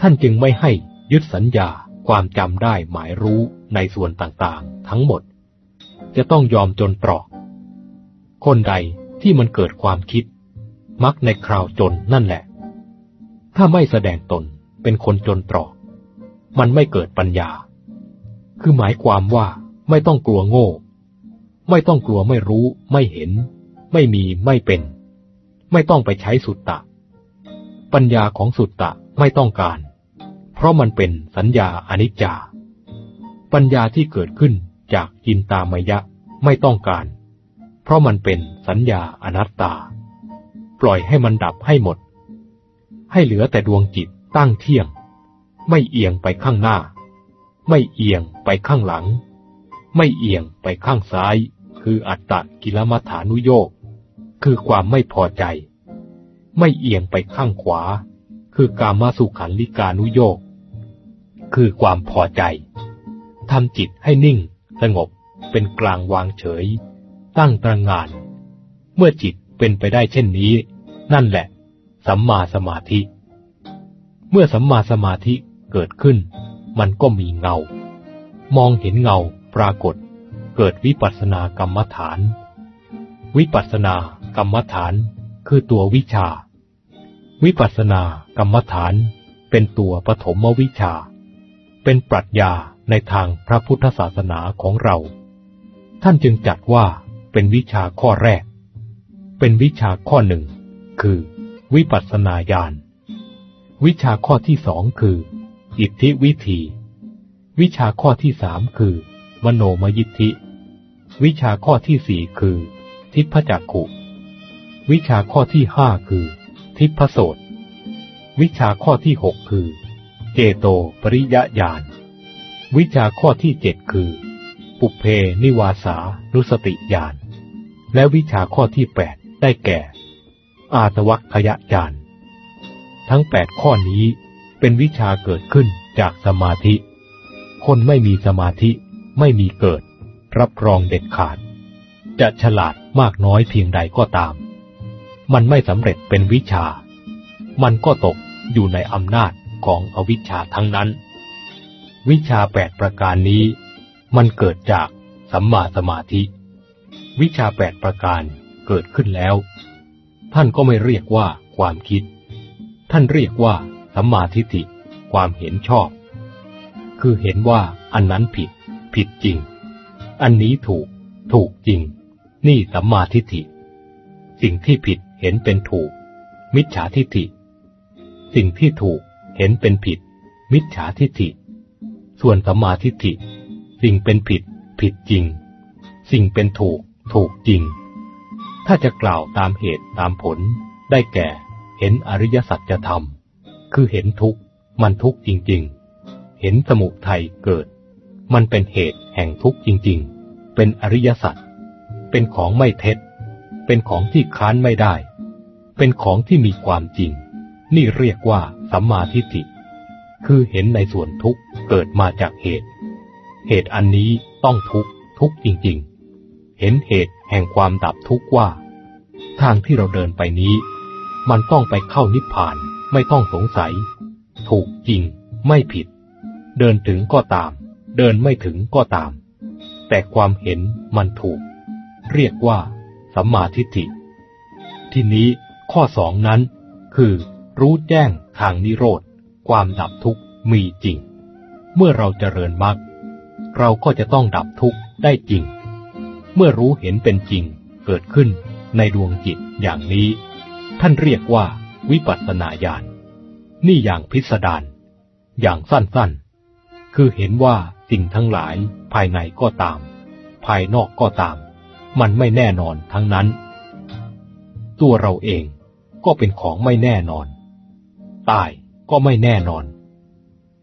ท่านจึงไม่ให้ยึดสัญญาความจำได้หมายรู้ในส่วนต่างๆ ทั้งหมด จะต้องยอมจนตรอก คนใดที่มันเกิดความคิด มักในคราวจนนั่นแหละ ถ้าไม่แสดงตนเป็นคนจนตรอก มันไม่เกิดปัญญา คือหมายความว่าไม่ต้องกลัวโง่ ไม่ต้องกลัวไม่รู้ ไม่เห็น ไม่มีไม่เป็น ไม่ต้องไปใช้สุตตะ ปัญญาของสุตตะไม่ต้องการ เพราะมันเป็นสัญญาอนิจจา ปัญญาที่เกิดขึ้นจากจินตามยะไม่ต้องการ เพราะมันเป็นสัญญาอนัตตา ปล่อยให้มันดับให้หมด ให้เหลือแต่ดวงจิตตั้งเที่ยง ไม่เอียงไปข้างหน้า ไม่เอียงไปข้างหลัง ไม่เอียงไปข้างซ้าย คืออัตตะกิลมัฐานุโยกคือความไม่พอใจ ไม่เอียงไปข้างขวา คือกามาสุขันลิกานุโยกคือความพอใจทำจิตให้นิ่ง สงบเป็นกลางวางเฉย ตั้งตระงาน เมื่อจิตเป็นไปได้เช่นนี้ นั่นแหละ สัมมาสมาธิ เมื่อสัมมาสมาธิเกิดขึ้น มันก็มีเงา มองเห็นเงาปรากฏ เกิดวิปัสสนากรรมฐาน วิปัสสนากรรมฐานคือตัววิชา วิปัสสนากรรมฐานเป็นตัวปฐมวิชา เป็นปรัชญาในทางพระพุทธศาสนาของเรา ท่านจึงจัดว่าเป็นวิชาข้อแรก เป็นวิชาข้อหนึ่ง คือ วิปัสสนาญาณ วิชาข้อที่สองคือ อิทธิวิธี วิชาข้อที่สามคือ มโนมยิทธิ วิชาข้อที่สี่คือ ทิพจักขุ วิชาข้อที่ห้าคือ ทิพโสตวิชาข้อที่หกคือ เจโตปริยญาณ วิชาข้อที่เจ็ดคือ ปุเพนิวาสานุสติญาณ และวิชาข้อที่แปดได้แก่ อาตวัคคยญาณ ทั้งแปดข้อนี้เป็นวิชาเกิดขึ้นจากสมาธิ คนไม่มีสมาธิไม่มีเกิด รับรองเด็ดขาด จะฉลาดมากน้อยเพียงใดก็ตาม มันไม่สำเร็จเป็นวิชา มันก็ตกอยู่ในอำนาจของอวิชชาทั้งนั้น วิชาแปดประการนี้ มันเกิดจากสัมมาสมาธิ วิชาแปดประการเกิดขึ้นแล้ว ท่านก็ไม่เรียกว่าความคิด ท่านเรียกว่าสัมมาทิฏฐิความเห็นชอบ คือเห็นว่าอันนั้นผิด ผิดจริง อันนี้ถูก ถูกจริง นี่สัมมาทิฏฐิ สิ่งที่ผิดเห็นเป็นถูก มิจฉาทิฏฐิ สิ่งที่ถูกเห็นเป็นผิด มิจฉาทิฏฐิ ส่วนสัมมาทิฏฐิ สิ่งเป็นผิด ผิดจริง สิ่งเป็นถูก ถูกจริง ถ้าจะกล่าวตามเหตุตามผล ได้แก่ เห็นอริยสัจธรรม คือเห็นทุกข์ มันทุกข์จริง ๆ เห็นสมุทัยเกิด มันเป็นเหตุแห่งทุกข์จริง ๆ เป็นอริยสัจ เป็นของไม่เท็จ เป็นของที่ค้านไม่ได้ เป็นของที่มีความจริง นี่เรียกว่าสัมมาทิฏฐิ คือเห็นในส่วนทุกข์เกิดมาจากเหตุ เหตุอันนี้ต้องทุกข์ทุกข์จริง ๆ เห็นเหตุแห่งความดับทุกข์ว่า ทางที่เราเดินไปนี้ มันต้องไปเข้านิพพาน ไม่ต้องสงสัย ถูกจริง ไม่ผิด เดินถึงก็ตาม เดินไม่ถึงก็ตาม แต่ความเห็นมันถูก เรียกว่าสัมมาทิฏฐิ ที่นี้ข้อสองนั้น คือรู้แจ้งทางนิโรธ ความดับทุกข์มีจริง เมื่อเราเจริญมรรคเราก็จะต้องดับทุกข์ได้จริง เมื่อรู้เห็นเป็นจริงเกิดขึ้นในดวงจิตอย่างนี้ ท่านเรียกว่าวิปัสสนาญาณ นี่อย่างพิสดารอย่างสั้นๆ คือเห็นว่า สิ่งทั้งหลายภายในก็ตาม ภายนอกก็ตาม มันไม่แน่นอนทั้งนั้น ตัวเราเองก็เป็นของไม่แน่นอน ตายก็ไม่แน่นอน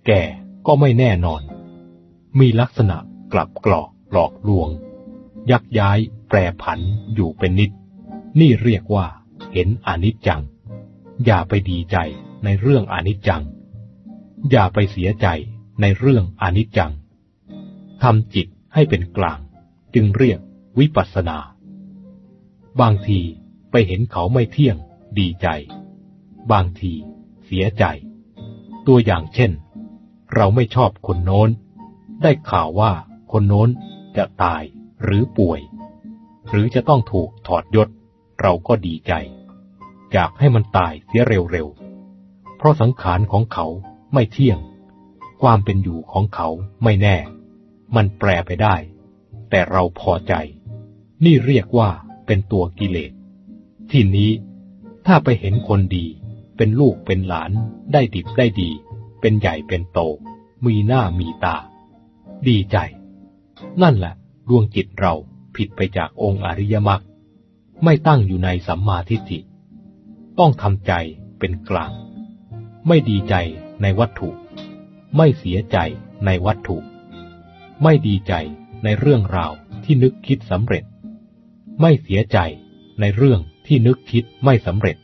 แก่ก็ไม่แน่นอน มีลักษณะกลับกรอกหลอกลวง ยักย้ายแปรผันอยู่เป็นนิด นี่เรียกว่า เห็นอนิจจัง อย่าไปดีใจในเรื่องอนิจจัง อย่าไปเสียใจในเรื่องอนิจจัง ทำจิตให้เป็นกลาง จึงเรียกวิปัสสนา บางทีไปเห็นเขาไม่เที่ยง ดีใจ บางที เสียใจ ตัวอย่างเช่น เราไม่ชอบคนโน้น ได้ข่าวว่าคนโน้นจะตายหรือป่วย หรือจะต้องถูกถอดยศ เราก็ดีใจ อยากให้มันตายเสียเร็วๆ เพราะสังขารของเขาไม่เที่ยง ความเป็นอยู่ของเขาไม่แน่ มันแปรไปได้ แต่เราพอใจ นี่เรียกว่าเป็นตัวกิเลส ที่นี้ถ้าไปเห็นคนดี เป็นลูกเป็นหลาน ได้ดิบได้ดี เป็นใหญ่เป็นโต มีหน้ามีตา ดีใจ นั่นแหละดวงจิตเราผิดไปจากองค์อริยมรรคไม่ตั้งอยู่ในสัมมาทิฏฐิ ต้องทำใจเป็นกลาง ไม่ดีใจในวัตถุ ไม่เสียใจในวัตถุ ไม่ดีใจในเรื่องราวที่นึกคิดสำเร็จ ไม่เสียใจในเรื่องที่นึกคิดไม่สำเร็จ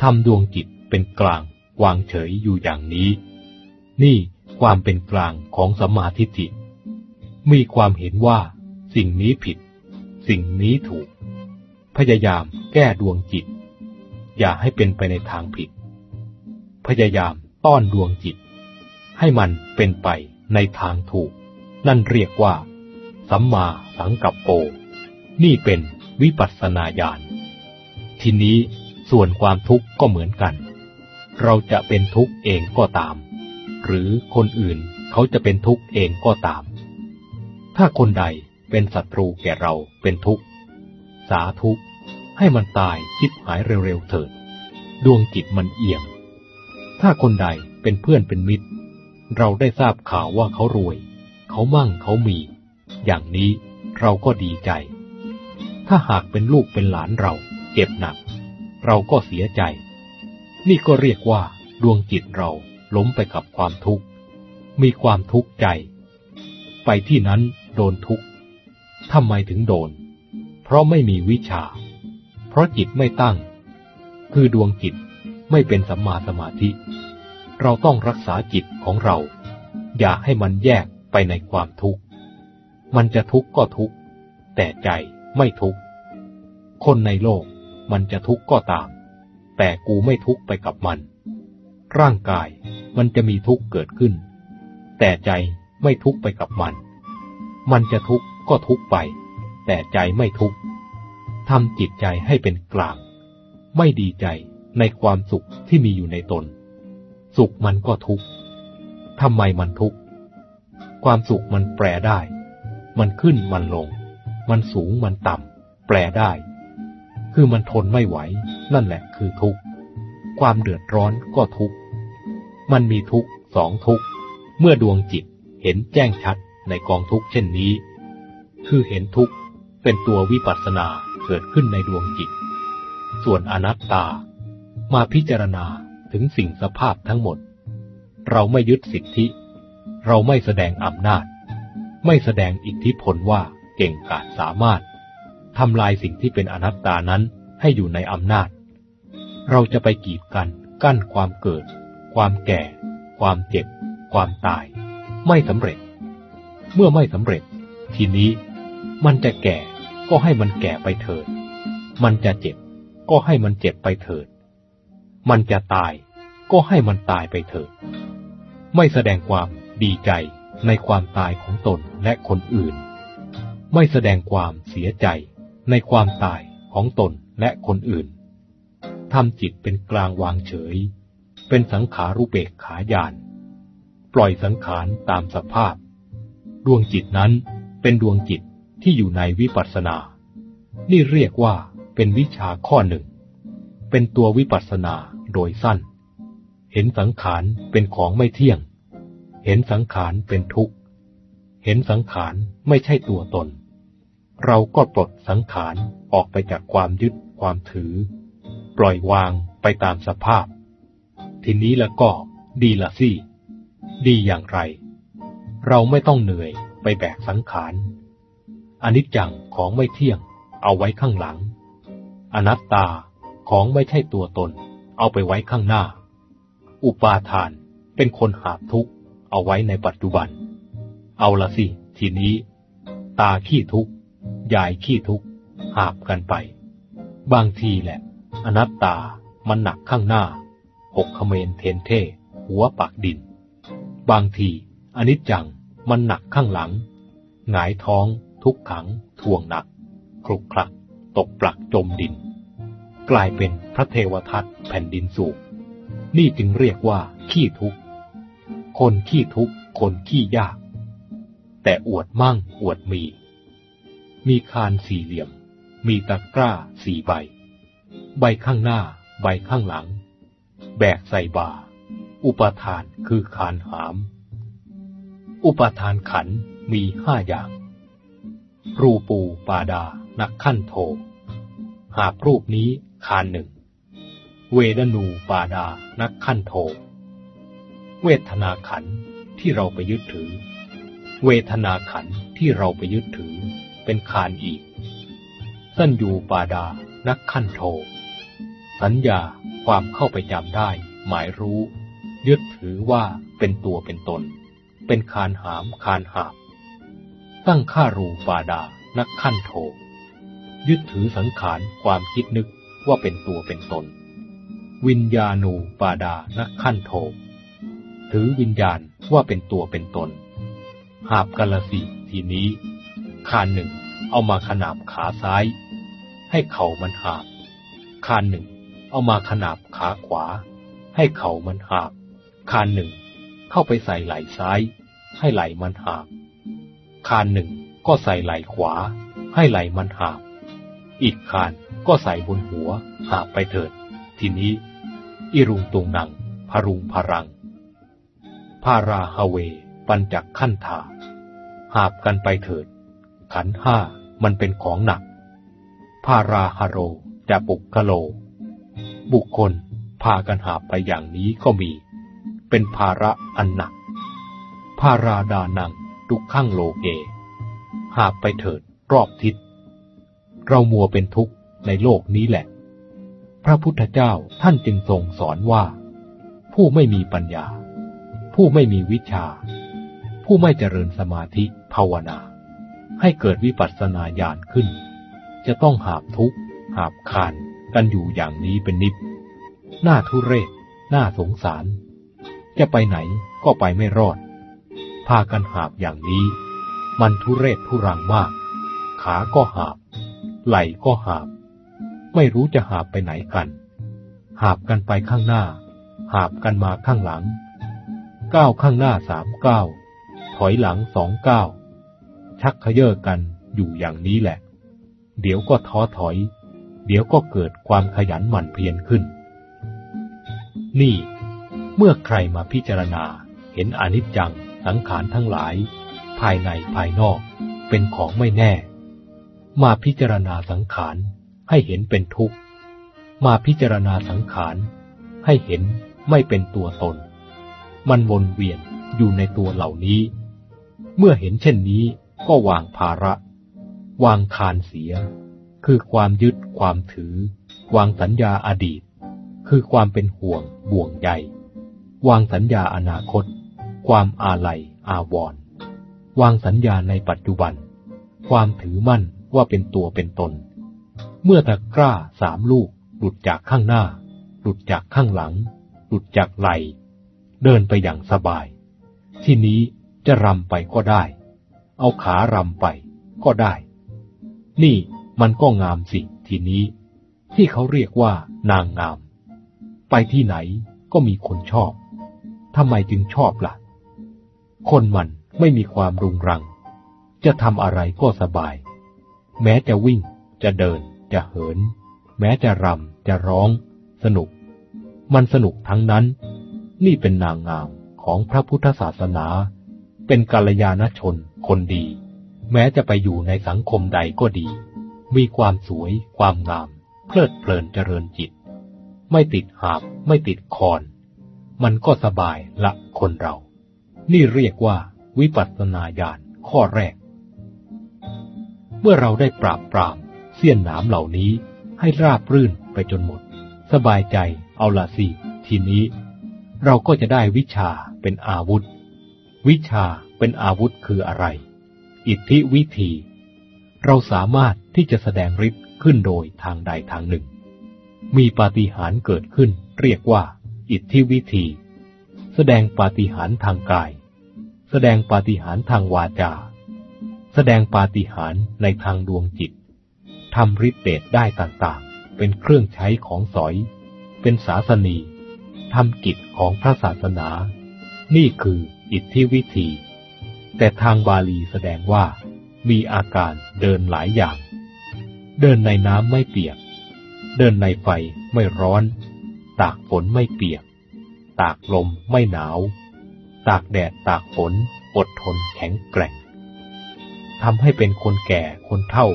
ทำดวงจิตเป็นกลางวางเฉยอยู่อย่างนี้ นี่ความเป็นกลางของสัมมาทิฏฐิมีความเห็นว่าสิ่งนี้ผิด สิ่งนี้ถูก พยายามแก้ดวงจิต อย่าให้เป็นไปในทางผิด พยายามต้อนดวงจิต ให้มันเป็นไปในทางถูก นั่นเรียกว่า สัมมาสังกัปโป นี่เป็นวิปัสสนาญาณ ทีนี้ส่วนความทุกข์ก็เหมือนกัน เราจะเป็นทุกข์เองก็ตาม หรือคนอื่นเขาจะเป็นทุกข์เองก็ตาม ถ้าคนใดเป็นศัตรูแก่เราเป็นทุกข์ สาธุกข์ให้มันตายคิดหายเร็วๆเถิด ดวงจิตมันเอียมถ้าคนใดเป็นเพื่อนเป็นมิตร เราได้ทราบข่าวว่าเขารวย เขามั่งเขามี อย่างนี้เราก็ดีใจ ถ้าหากเป็นลูกเป็นหลานเราเจ็บหนัก เราก็เสียใจ นี่ก็เรียกว่าดวงจิตเราล้มไปกับความทุกข์ มีความทุกข์ใจ ไปที่นั้นโดนทุกข์ทำไมถึงโดน เพราะไม่มีวิชา เพราะจิตไม่ตั้ง คือดวงจิตไม่เป็นสัมมาสมาธิ เราต้องรักษาจิตของเรา อย่าให้มันแยก ไปในความทุกข์ มันจะทุกข์ก็ทุกข์ แต่ใจไม่ทุกข์ คนในโลกมันจะทุกข์ก็ตาม แต่กูไม่ทุกข์ไปกับมัน ร่างกายมันจะมีทุกข์เกิดขึ้น แต่ใจไม่ทุกข์ไปกับมัน มันจะทุกข์ก็ทุกข์ไป แต่ใจไม่ทุกข์ทำจิตใจให้เป็นกลาง ไม่ดีใจในความสุขที่มีอยู่ในตน สุขมันก็ทุกข์ทำไมมันทุกข์ ความสุขมันแปรได้ มันขึ้นมันลง มันสูงมันต่ำ แปรได้ คือมันทนไม่ไหว นั่นแหละคือทุกข์ ความเดือดร้อนก็ทุกข์ มันมีทุกข์สองทุกข์ เมื่อดวงจิตเห็นแจ้งชัดในกองทุกข์เช่นนี้ คือเห็นทุกข์เป็นตัววิปัสสนาเกิดขึ้นในดวงจิต ส่วนอนัตตา มาพิจารณาถึงสิ่งสภาพทั้งหมด เราไม่ยึดสิทธิ เราไม่แสดงอำนาจ ไม่แสดงอิทธิพลว่าเก่งกาจสามารถทำลายสิ่งที่เป็นอนัตตานั้นให้อยู่ในอำนาจ เราจะไปกีดกัน กั้นความเกิด ความแก่ ความเจ็บ ความตาย ไม่สำเร็จ เมื่อไม่สำเร็จ ทีนี้มันจะแก่ก็ให้มันแก่ไปเถิด มันจะเจ็บ ก็ให้มันเจ็บไปเถิด มันจะตายก็ให้มันตายไปเถิด ไม่แสดงความ ดีใจในความตายของตนและคนอื่น ไม่แสดงความเสียใจในความตายของตนและคนอื่นทำจิตเป็นกลางวางเฉย เป็นสังขารุเบกขาญาณปล่อยสังขารตามสภาพ ดวงจิตนั้นเป็นดวงจิตที่อยู่ในวิปัสสนา นี่เรียกว่าเป็นวิชาข้อหนึ่ง เป็นตัววิปัสสนาโดยสั้น เห็นสังขารเป็นของไม่เที่ยง เห็นสังขารเป็นทุกข์ เห็นสังขารไม่ใช่ตัวตน เราก็ปลดสังขารออกไปจากความยึดความถือ ปล่อยวางไปตามสภาพ ทีนี้แล้วก็ดีละสิ ดีอย่างไร เราไม่ต้องเหนื่อยไปแบกสังขารอนิจจังของไม่เที่ยงเอาไว้ข้างหลัง อนัตตาของไม่ใช่ตัวตน เอาไปไว้ข้างหน้า อุปาทานเป็นคนหาทุกข์ เอาไว้ในปัจจุบัน เอาละสิ ทีนี้ ตาขี้ทุกข์ยายขี้ทุกข์หาบกันไป บางทีแหละ อนัตตามันหนักข้างหน้า หกขเมนเทนเทหัวปากดิน บางทีอนิจจังมันหนักข้างหลัง หงายท้อง ทุกขังทวงหนัก คลุกคลัก ตกปลักจมดิน กลายเป็นพระเทวทัตแผ่นดินสูงนี่จึงเรียกว่าขี้ทุกข์ คนขี้ทุกข์ คนขี้ยาก แต่อวดมั่งอวดมี มีคานสี่เหลี่ยม มีตะกร้าสี่ใบ ใบข้างหน้า ใบข้างหลัง แบกใส่บ่า อุปทานคือคานหาม อุปทานขันมีห้าอย่าง รูปูปาดา นักขั้นโท หากรูปนี้คานหนึ่ง เวดนูปาดา นักขั้นโท เวทนาขันที่เราไปยึดถือ เวทนาขันที่เราไปยึดถือ เป็นคานอีก สัญญูปาดา นักขั้นโท สัญญาความเข้าไปจำได้ หมายรู้ ยึดถือว่าเป็นตัวเป็นตน เป็นคานหามคานหาบตั้งค่ารูปาดา นักขั้นโท ยึดถือสังขารความคิดนึกว่าเป็นตัวเป็นตน วิญญาณูปาดานักขั้นโท ถือวิญญาณว่าเป็นตัวเป็นตน หาบกาลสีทีนี้คานหนึ่งเอามาขนาบขาซ้าย ให้เข่ามันหาบคานหนึ่งเอามาขนาบขาขวา ให้เข่ามันหาบคานหนึ่งเข้าไปใส่ไหล่ซ้าย ให้ไหล่มันหาบคานหนึ่งก็ใส่ไหล่ขวา ให้ไหล่มันหาบอีกคานก็ใส่บนหัวหาบไปเถิด ทีนี้ อิรุงตุงนังพรุงพรัง พาราฮเว ปัญจักขั้นถาหาบกันไปเถิด ขันห้ามันเป็นของหนักพาราฮโรจะปุกกะโล บุคคลพากันหาบไปอย่างนี้ก็มี เป็นภาระอันหนักพาราดานังทุกขั้งโลเก หาบไปเถิดรอบทิศ เรามัวเป็นทุกข์ในโลกนี้แหละ พระพุทธเจ้าท่านจึงทรงสอนว่า ผู้ไม่มีปัญญา ผู้ไม่มีวิชา ผู้ไม่เจริญสมาธิภาวนา ให้เกิดวิปัสสนาญาณขึ้น จะต้องหาบทุกข์ หาบคานกันอยู่อย่างนี้เป็นนิดหน้าทุเรศหน่าสงสาร จะไปไหนก็ไปไม่รอด พากันหาบอย่างนี้ มันทุเรศทุรังมาก ขาก็หาบ ไหล่ก็หาบ ไม่รู้จะหาบไปไหนกัน หาบกันไปข้างหน้า หาบกันมาข้างหลัง ก้าวข้างหน้าสามก้าวถอยหลังสองก้าวชักเขย่อกันอยู่อย่างนี้แหละ เดี๋ยวก็ท้อถอย เดี๋ยวก็เกิดความขยันหมั่นเพียรขึ้น นี่ เมื่อใครมาพิจารณาเห็นอนิจจังสังขารทั้งหลาย ภายในภายนอกเป็นของไม่แน่ มาพิจารณาสังขารให้เห็นเป็นทุกข์ มาพิจารณาสังขารให้เห็นไม่เป็นตัวตน มันวนเวียนอยู่ในตัวเหล่านี้ เมื่อเห็นเช่นนี้ก็วางภาระ วางคานเสีย คือความยึดความถือ วางสัญญาอดีต คือความเป็นห่วงบ่วงใย วางสัญญาอนาคต ความอาลัยอาวรณ์วางสัญญาในปัจจุบัน ความถือมั่นว่าเป็นตัวเป็นตน เมื่อตะกร้าสามลูกหลุดจากข้างหน้า หลุดจากข้างหลัง หลุดจากไหล เดินไปอย่างสบาย ที่นี้จะรำไปก็ได้ เอาขารำไปก็ได้ นี่มันก็งามสิทีนี้ ที่เขาเรียกว่านางงาม ไปที่ไหนก็มีคนชอบทำไมจึงชอบละ่ะ คนมันไม่มีความรุงรัง จะทำอะไรก็สบาย แม้จะวิ่ง จะเดิน จะเหิน แม้จะรำจะร้อง สนุก มันสนุกทั้งนั้น นี่เป็นนางงามของพระพุทธศาสนา เป็นกาลยานชน คนดี แม้จะไปอยู่ในสังคมใดก็ดี มีความสวย ความงาม เพลิดเพลินเจริญจิต ไม่ติดหาบไม่ติดคอน มันก็สบายละคนเรา นี่เรียกว่าวิปัสสนาญาณข้อแรก เมื่อเราได้ปราบปรามเสี้ยนหนามเหล่านี้ให้ราบรื่นไปจนหมด สบายใจเอาละสิทีนี้ เราก็จะได้วิชาเป็นอาวุธ วิชาเป็นอาวุธคืออะไร อิทธิวิธี เราสามารถที่จะแสดงฤทธิ์ขึ้นโดยทางใดทางหนึ่ง มีปาฏิหาริย์เกิดขึ้น เรียกว่า อิทธิวิธี แสดงปาฏิหาริย์ทางกาย แสดงปาฏิหาริย์ทางวาจา แสดงปาฏิหาริย์ในทางดวงจิตทำฤทธิเดชได้ต่างๆ เป็นเครื่องใช้ของสอย เป็นศาสนี ทำกิจของพระศาสนา นี่คืออิทธิวิธี แต่ทางบาลีแสดงว่า มีอาการเดินหลายอย่าง เดินในน้ำไม่เปียก เดินในไฟไม่ร้อน ตากฝนไม่เปียก ตากลมไม่หนาว ตากแดดตากฝนอดทนแข็งแกร่งทำให้เป็นคนแก่คนเฒ่า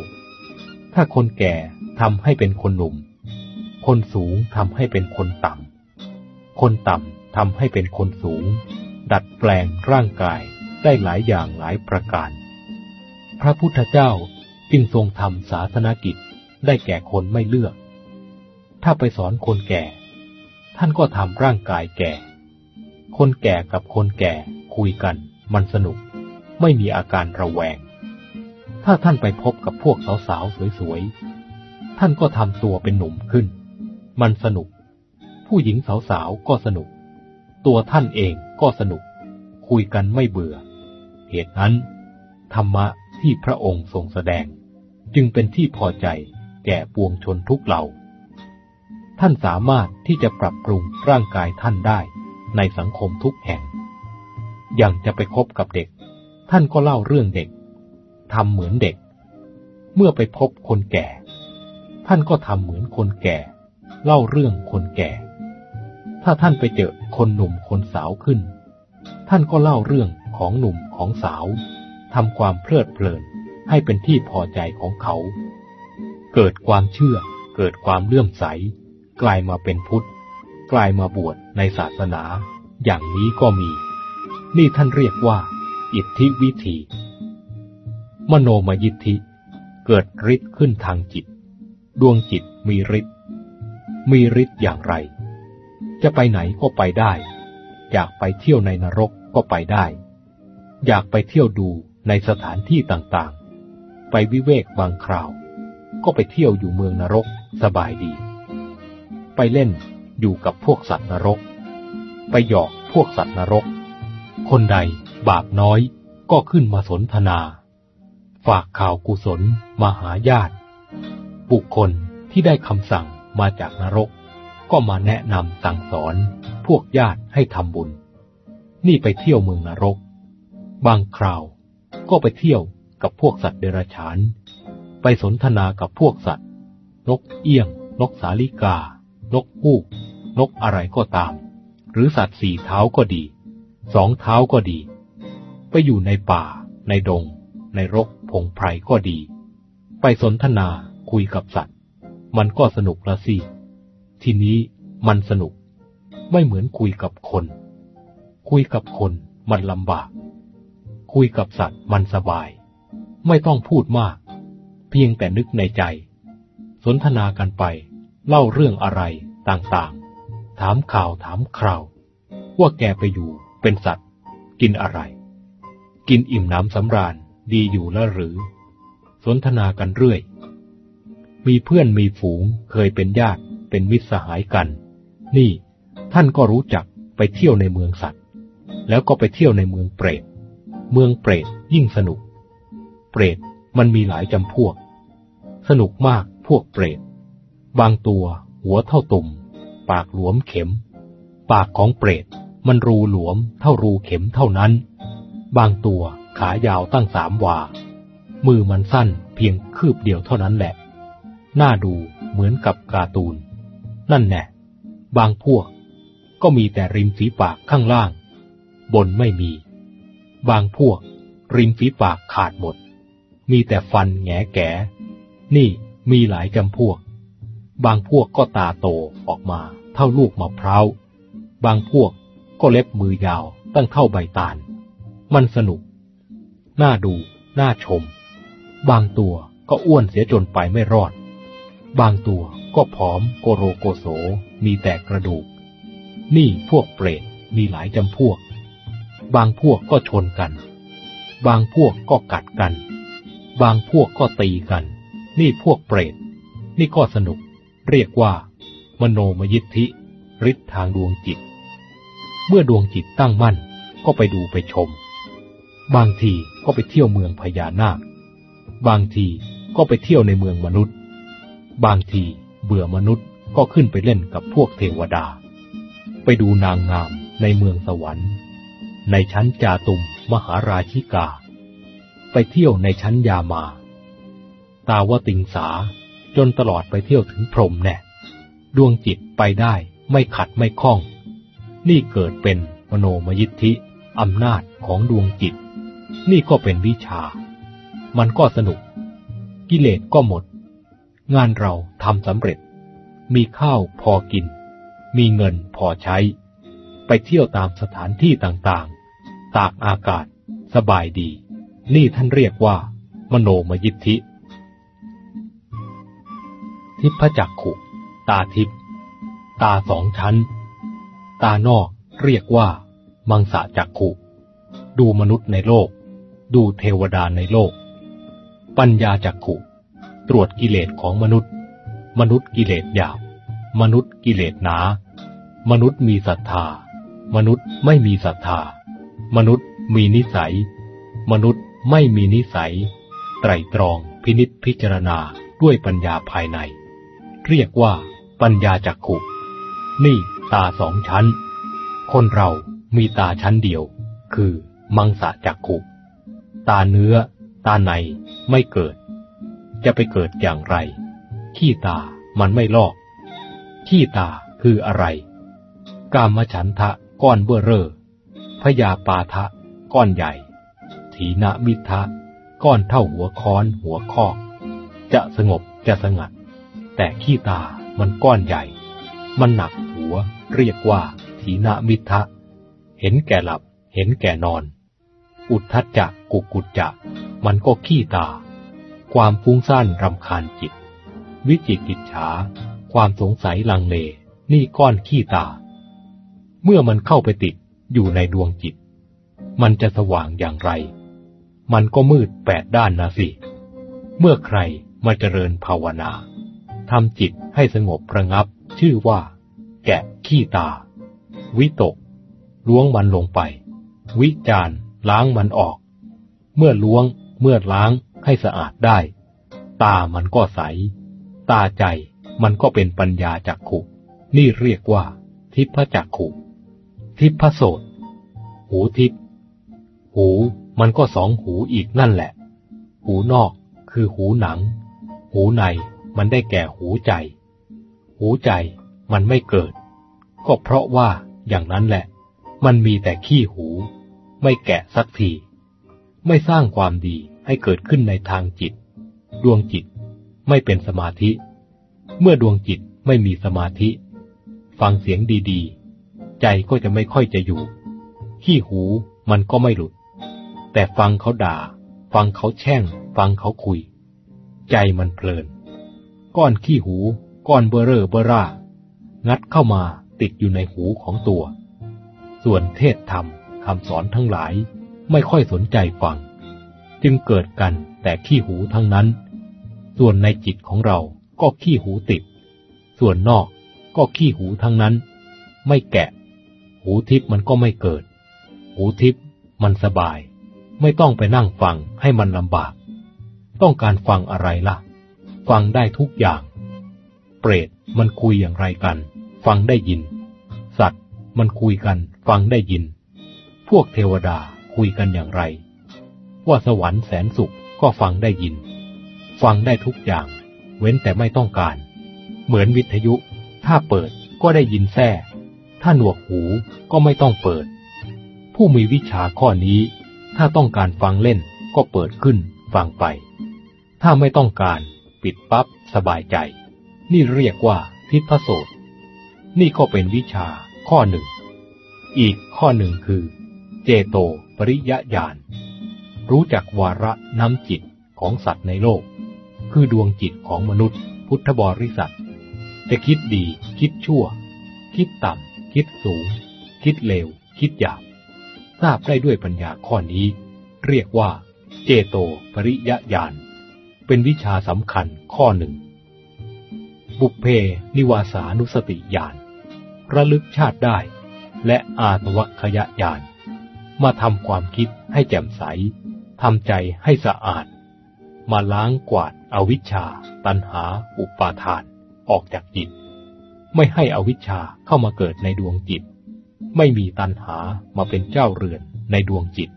ถ้าคนแก่ทำให้เป็นคนหนุ่ม คนสูงทำให้เป็นคนต่ำ คนต่ำทำให้เป็นคนสูง ดัดแปลงร่างกายได้หลายอย่างหลายประการ พระพุทธเจ้าจึงทรงทำศาสนากิจได้แก่คนไม่เลือก ถ้าไปสอนคนแก่ ท่านก็ทำร่างกายแก่ คนแก่กับคนแก่คุยกัน มันสนุก ไม่มีอาการระแวง ถ้าท่านไปพบกับพวกสาวๆสวยๆ ท่านก็ทำตัวเป็นหนุ่มขึ้น มันสนุก ผู้หญิงสาวๆก็สนุก ตัวท่านเองก็สนุก คุยกันไม่เบื่อ เหตุนั้น ธรรมะที่พระองค์ทรงแสดง จึงเป็นที่พอใจแก่ปวงชนทุกเหล่า ท่านสามารถที่จะปรับปรุงร่างกายท่านได้ในสังคมทุกแห่ง อย่างจะไปคบกับเด็ก ท่านก็เล่าเรื่องเด็กทำเหมือนเด็ก เมื่อไปพบคนแก่ ท่านก็ทำเหมือนคนแก่ เล่าเรื่องคนแก่ ถ้าท่านไปเจอคนหนุ่มคนสาวขึ้น ท่านก็เล่าเรื่องของหนุ่มของสาวทำความเพลิดเพลินให้เป็นที่พอใจของเขา เกิดความเชื่อ เกิดความเลื่อมใส กลายมาเป็นพุทธ กลายมาบวชในศาสนา อย่างนี้ก็มี นี่ท่านเรียกว่า อิทธิวิธี มโนมยิทธิ เกิดฤทธิ์ขึ้นทางจิต ดวงจิตมีฤทธิ์ มีฤทธิ์อย่างไร จะไปไหนก็ไปได้ อยากไปเที่ยวในนรกก็ไปได้ อยากไปเที่ยวดูในสถานที่ต่างๆ ไปวิเวกบางคราว ก็ไปเที่ยวอยู่เมืองนรกสบายดี ไปเล่นอยู่กับพวกสัตว์นรก ไปหยอกพวกสัตว์นรก คนใดบาปน้อยก็ขึ้นมาสนทนา ฝากข่าวกุศลมาหาญาติ บุคคลที่ได้คำสั่งมาจากนรก ก็มาแนะนำสั่งสอน พวกญาติให้ทำบุญ นี่ไปเที่ยวเมืองนรก บางคราว ก็ไปเที่ยวกับพวกสัตว์เดรัจฉาน ไปสนทนากับพวกสัตว์ นกเอี้ยง นกสาลิกา นกฮูก นกอะไรก็ตาม หรือสัตว์สี่เท้าก็ดี สองเท้าก็ดี ไปอยู่ในป่า ในดง ในรกพงไพรก็ดี ไปสนทนาคุยกับสัตว์ มันก็สนุกละสิ ทีนี้มันสนุก ไม่เหมือนคุยกับคน คุยกับคนมันลำบาก คุยกับสัตว์มันสบาย ไม่ต้องพูดมาก เพียงแต่นึกในใจ สนทนากันไป เล่าเรื่องอะไรต่างๆ ถามข่าวถามคราว ว่าแกไปอยู่เป็นสัตว์ กินอะไร กินอิ่มน้ำสำราญดีอยู่แล้วหรือสสนทนากันเรื่อย มีเพื่อนมีฝูงเคยเป็นญาติ เป็นมิตรสหายกัน นี่ ท่านก็รู้จักไปเที่ยวในเมืองสัตว์ แล้วก็ไปเที่ยวในเมืองเปรต เมืองเปรตยิ่งสนุก เปรตมันมีหลายจำพวก สนุกมากพวกเปรต บางตัวหัวเท่าตุ่ม ปากหลวมเข็ม ปากของเปรตมันรูหลวมเท่ารูเข็มเท่านั้น บางตัวขายาวตั้งสามวา มือมันสั้นเพียงคืบเดียวเท่านั้นแหละ น่าดูเหมือนกับการ์ตูน นั่นแน่บางพวกก็มีแต่ริมฝีปากข้างล่าง บนไม่มี บางพวก ริมฝีปากขาดหมด มีแต่ฟันแงแกนี่มีหลายจำพวก บางพวกก็ตาโตออกมาเท่าลูกมะพร้าว บางพวกก็เล็บมือยาวตั้งเท่าใบตาล มันสนุก น่าดู น่าชม บางตัวก็อ้วนเสียจนไปไม่รอด บางตัว ก็ผอมโกโรโกโสมีแต่กระดูก นี่พวกเปรตมีหลายจำพวก บางพวกก็ชนกัน บางพวกก็กัดกัน บางพวกก็ตีกัน นี่พวกเปรต นี่ก็สนุก เรียกว่า มโนมยิทธิฤทธิทางดวงจิต เมื่อดวงจิตตั้งมั่นก็ไปดูไปชม บางทีก็ไปเที่ยวเมืองพญานาค บางทีก็ไปเที่ยวในเมืองมนุษย์ บางที เบื่อมนุษย์ก็ขึ้นไปเล่นกับพวกเทวดา ไปดูนางงามในเมืองสวรรค์ ในชั้นจาตุมมหาราชิกา ไปเที่ยวในชั้นยามา ตาวติงสาจนตลอดไปเที่ยวถึงพรมแน่ ดวงจิตไปได้ไม่ขัดไม่ข้อง นี่เกิดเป็นมโนมยิทธิอำนาจของดวงจิต นี่ก็เป็นวิชา มันก็สนุก กิเลสก็หมด งานเราทำสำเร็จ มีข้าวพอกิน มีเงินพอใช้ ไปเที่ยวตามสถานที่ต่างๆ ตากอากาศ สบายดี นี่ท่านเรียกว่า มโนมยิทธิ ทิพจักขุ ตาทิพตาสองชั้น ตานอกเรียกว่า มังสะจักขุ ดูมนุษย์ในโลก ดูเทวดาในโลก ปัญญาจักขุ ตรวจกิเลสของมนุษย์ มนุษย์กิเลสหยาบ มนุษย์กิเลสหนา มนุษย์มีศรัทธา มนุษย์ไม่มีศรัทธา มนุษย์มีนิสัย มนุษย์ไม่มีนิสัย ไตรตรองพินิษพิจารณาด้วยปัญญาภายใน เรียกว่าปัญญาจักขุนี่ตาสองชั้น คนเรามีตาชั้นเดียว คือมังสะจักขุตาเนื้อ ตาในไม่เกิด จะไปเกิดอย่างไร ขี้ตามันไม่ลอก ขี้ตาคืออะไร กามฉันทะก้อนเบ้อเร่อพยาปาทะ ก้อนใหญ่ ถีนมิทะ ก้อนเท่าหัวค้อนหัวคอก จะสงบจะสงัด แต่ขี้ตามันก้อนใหญ่ มันหนักหัว เรียกว่า ถีนมิทะ เห็นแก่หลับ เห็นแก่นอน อุทธัจจะกุกุจจะ มันก็ขี้ตา ความฟุ้งซ่านรำคาญจิต วิจิกิจฉา ความสงสัยลังเล นี่ก้อนขี้ตา เมื่อมันเข้าไปติดอยู่ในดวงจิต มันจะสว่างอย่างไร มันก็มืดแปดด้านนะสิ เมื่อใครมาเจริญภาวนาทำจิตให้สงบระงับ ชื่อว่า แกะขี้ตา วิตก ล้วงมันลงไป วิจารล้างมันออก เมื่อล้วง เมื่อล้าง ให้สะอาดได้ ตามันก็ใส ตาใจมันก็เป็นปัญญาจักขุ นี่เรียกว่า ทิพจักขุ ทิพโสตหูทิพหูมันก็สองหูอีกนั่นแหละ หูนอกคือหูหนัง หูในมันได้แก่หูใจ หูใจมันไม่เกิด ก็เพราะว่าอย่างนั้นแหละ มันมีแต่ขี้หู ไม่แกะสักที ไม่สร้างความดี ให้เกิดขึ้นในทางจิต ดวงจิตไม่เป็นสมาธิ เมื่อดวงจิตไม่มีสมาธิ ฟังเสียงดีๆ ใจก็จะไม่ค่อยจะอยู่ ขี้หูมันก็ไม่หลุด แต่ฟังเขาด่า ฟังเขาแช่ง ฟังเขาคุย ใจมันเพลิน ก้อนขี้หู ก้อนเบอเรอเบอร่า งัดเข้ามาติดอยู่ในหูของตัว ส่วนเทศธรรมคำสอนทั้งหลายไม่ค่อยสนใจฟัง จึงเกิดกันแต่ขี้หูทั้งนั้น ส่วนในจิตของเราก็ขี้หูติด ส่วนนอกก็ขี้หูทั้งนั้น ไม่แกะ หูทิพมันก็ไม่เกิด หูทิพมันสบาย ไม่ต้องไปนั่งฟังให้มันลำบาก ต้องการฟังอะไรล่ะ ฟังได้ทุกอย่าง เปรตมันคุยอย่างไรกัน ฟังได้ยิน สัตว์ มันคุยกัน ฟังได้ยิน พวกเทวดาคุยกันอย่างไร ว่าสวรรค์แสนสุขก็ฟังได้ยิน ฟังได้ทุกอย่าง เว้นแต่ไม่ต้องการ เหมือนวิทยุ ถ้าเปิดก็ได้ยินแท้ถ้าหนวกหูก็ไม่ต้องเปิด ผู้มีวิชาข้อนี้ ถ้าต้องการฟังเล่นก็เปิดขึ้นฟังไป ถ้าไม่ต้องการปิดปั๊บสบายใจ นี่เรียกว่าทิพโสตนี่ก็เป็นวิชาข้อหนึ่ง อีกข้อหนึ่งคือ เจโตปริยญาณ รู้จักวาระน้ำจิตของสัตว์ในโลก คือดวงจิตของมนุษย์ พุทธบริษัทจะคิดดี คิดชั่ว คิดต่ำ คิดสูง คิดเลว คิดหยาบ ทราบได้ด้วยปัญญาข้อนี้ เรียกว่า เจโตปริยญาณ เป็นวิชาสำคัญข้อหนึ่ง บุพเพนิวาสานุสติญาณระลึกชาติได้ และอาตวัคยญาณมาทำความคิดให้แจ่มใส ทำใจให้สะอาด มาล้างกวาดอาวิชชา ตัณหา อุปาทาน ออกจากจิต ไม่ให้อวิชชาเข้ามาเกิดในดวงจิต ไม่มีตัณหามาเป็นเจ้าเรือนในดวงจิต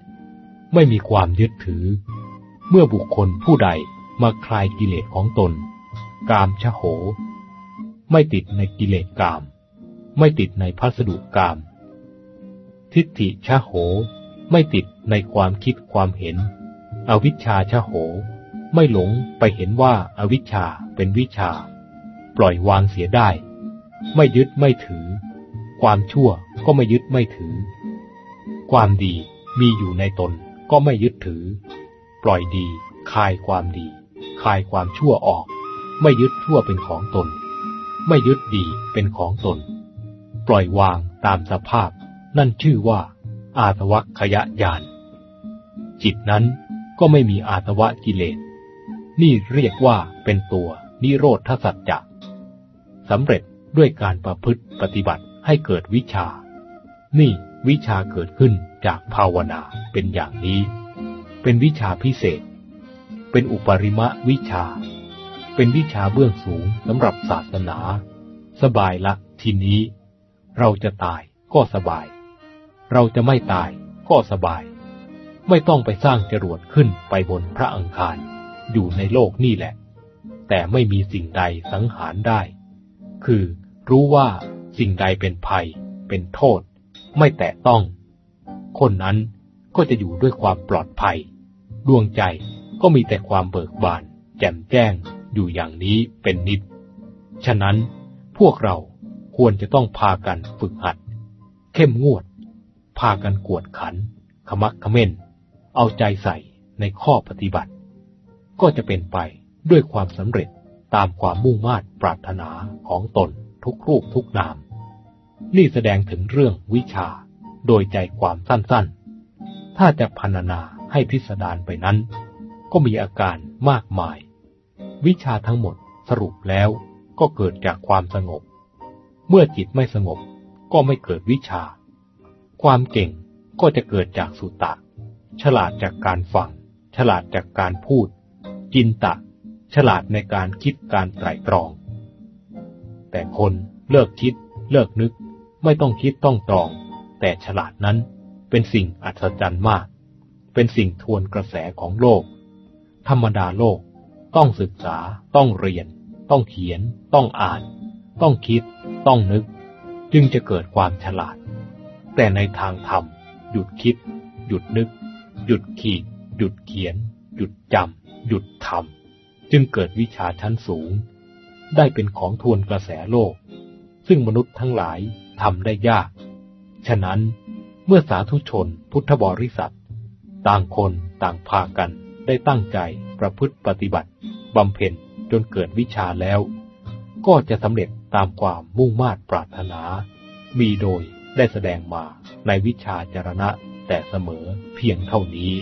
ไม่มีความยึดถือ เมื่อบุคคลผู้ใดมาคลายกิเลสของตน กามชโห ไม่ติดในกิเลสกาม ไม่ติดในพัสดุกาม ทิฏฐิชโห ไม่ติดในความคิดความเห็น อวิชชาชะโห ไม่หลงไปเห็นว่าอาวิชชาเป็นวิชา ปล่อยวางเสียได้ ไม่ยึดไม่ถือ ความชั่วก็ไม่ยึดไม่ถือ ความดีมีอยู่ในตนก็ไม่ยึดถือ ปล่อยดีคายความดีคายความชั่วออก ไม่ยึดชั่วเป็นของตน ไม่ยึดดีเป็นของตน ปล่อยวางตามสภาพ นั่นชื่อว่า อาสวัคยญาณจิตนั้นก็ไม่มีอาสวะกิเลส นี่เรียกว่าเป็นตัวนิโรธสัจจะสำเร็จด้วยการประพฤติปฏิบัติให้เกิดวิชา นี่วิชาเกิดขึ้นจากภาวนาเป็นอย่างนี้ เป็นวิชาพิเศษ เป็นอุปริมะวิชา เป็นวิชาเบื้องสูงสำหรับศาสนา สบายละทีนี้ เราจะตายก็สบาย เราจะไม่ตายก็สบาย ไม่ต้องไปสร้างจรวดขึ้นไปบนพระอังคาร อยู่ในโลกนี่แหละ แต่ไม่มีสิ่งใดสังหารได้ คือรู้ว่าสิ่งใดเป็นภัย เป็นโทษ ไม่แตะต้อง คนนั้นก็จะอยู่ด้วยความปลอดภัย ดวงใจก็มีแต่ความเบิกบาน แจ่มแจ้งอยู่อย่างนี้เป็นนิด ฉะนั้นพวกเราควรจะต้องพากันฝึกหัด เข้มงวด พากันกวดขัน ขมักขม้น เอาใจใส่ในข้อปฏิบัติ ก็จะเป็นไปด้วยความสำเร็จตามความมุ่งมา่ปรารถนาของตนทุกรูปทุกนาม นี่แสดงถึงเรื่องวิชาโดยใจความสั้นๆ ถ้าจะพรรณนาให้พิสดารไปนั้น ก็มีอาการมากมาย วิชาทั้งหมดสรุปแล้วก็เกิดจากความสงบ เมื่อจิตไม่สงบก็ไม่เกิดวิชา ความเก่งก็จะเกิดจากสุตตะ ฉลาดจากการฟัง ฉลาดจากการพูด จินตะ ฉลาดในการคิดการไตรตรอง แต่คนเลิกคิด เลิกนึก ไม่ต้องคิดต้องตรอง แต่ฉลาดนั้นเป็นสิ่งอัศจรรย์มาก เป็นสิ่งทวนกระแสของโลก ธรรมดาโลก ต้องศึกษา ต้องเรียน ต้องเขียน ต้องอ่าน ต้องคิด ต้องนึก จึงจะเกิดความฉลาด แต่ในทางธรรม หยุดคิด หยุดนึก หยุดขีด หยุดเขียน หยุดจำ หยุดทำ จึงเกิดวิชาชั้นสูง ได้เป็นของทวนกระแสโลก ซึ่งมนุษย์ทั้งหลายทำได้ยาก ฉะนั้นเมื่อสาธุชนพุทธบริษัท ต่างคนต่างพากันได้ตั้งใจประพฤติปฏิบัติบำเพ็ญจนเกิดวิชาแล้ว ก็จะสำเร็จตามความมุ่งมา่ปรารถนา มีโดย ได้แสดงมาในวิชาจารณะแต่เสมอเพียงเท่านี้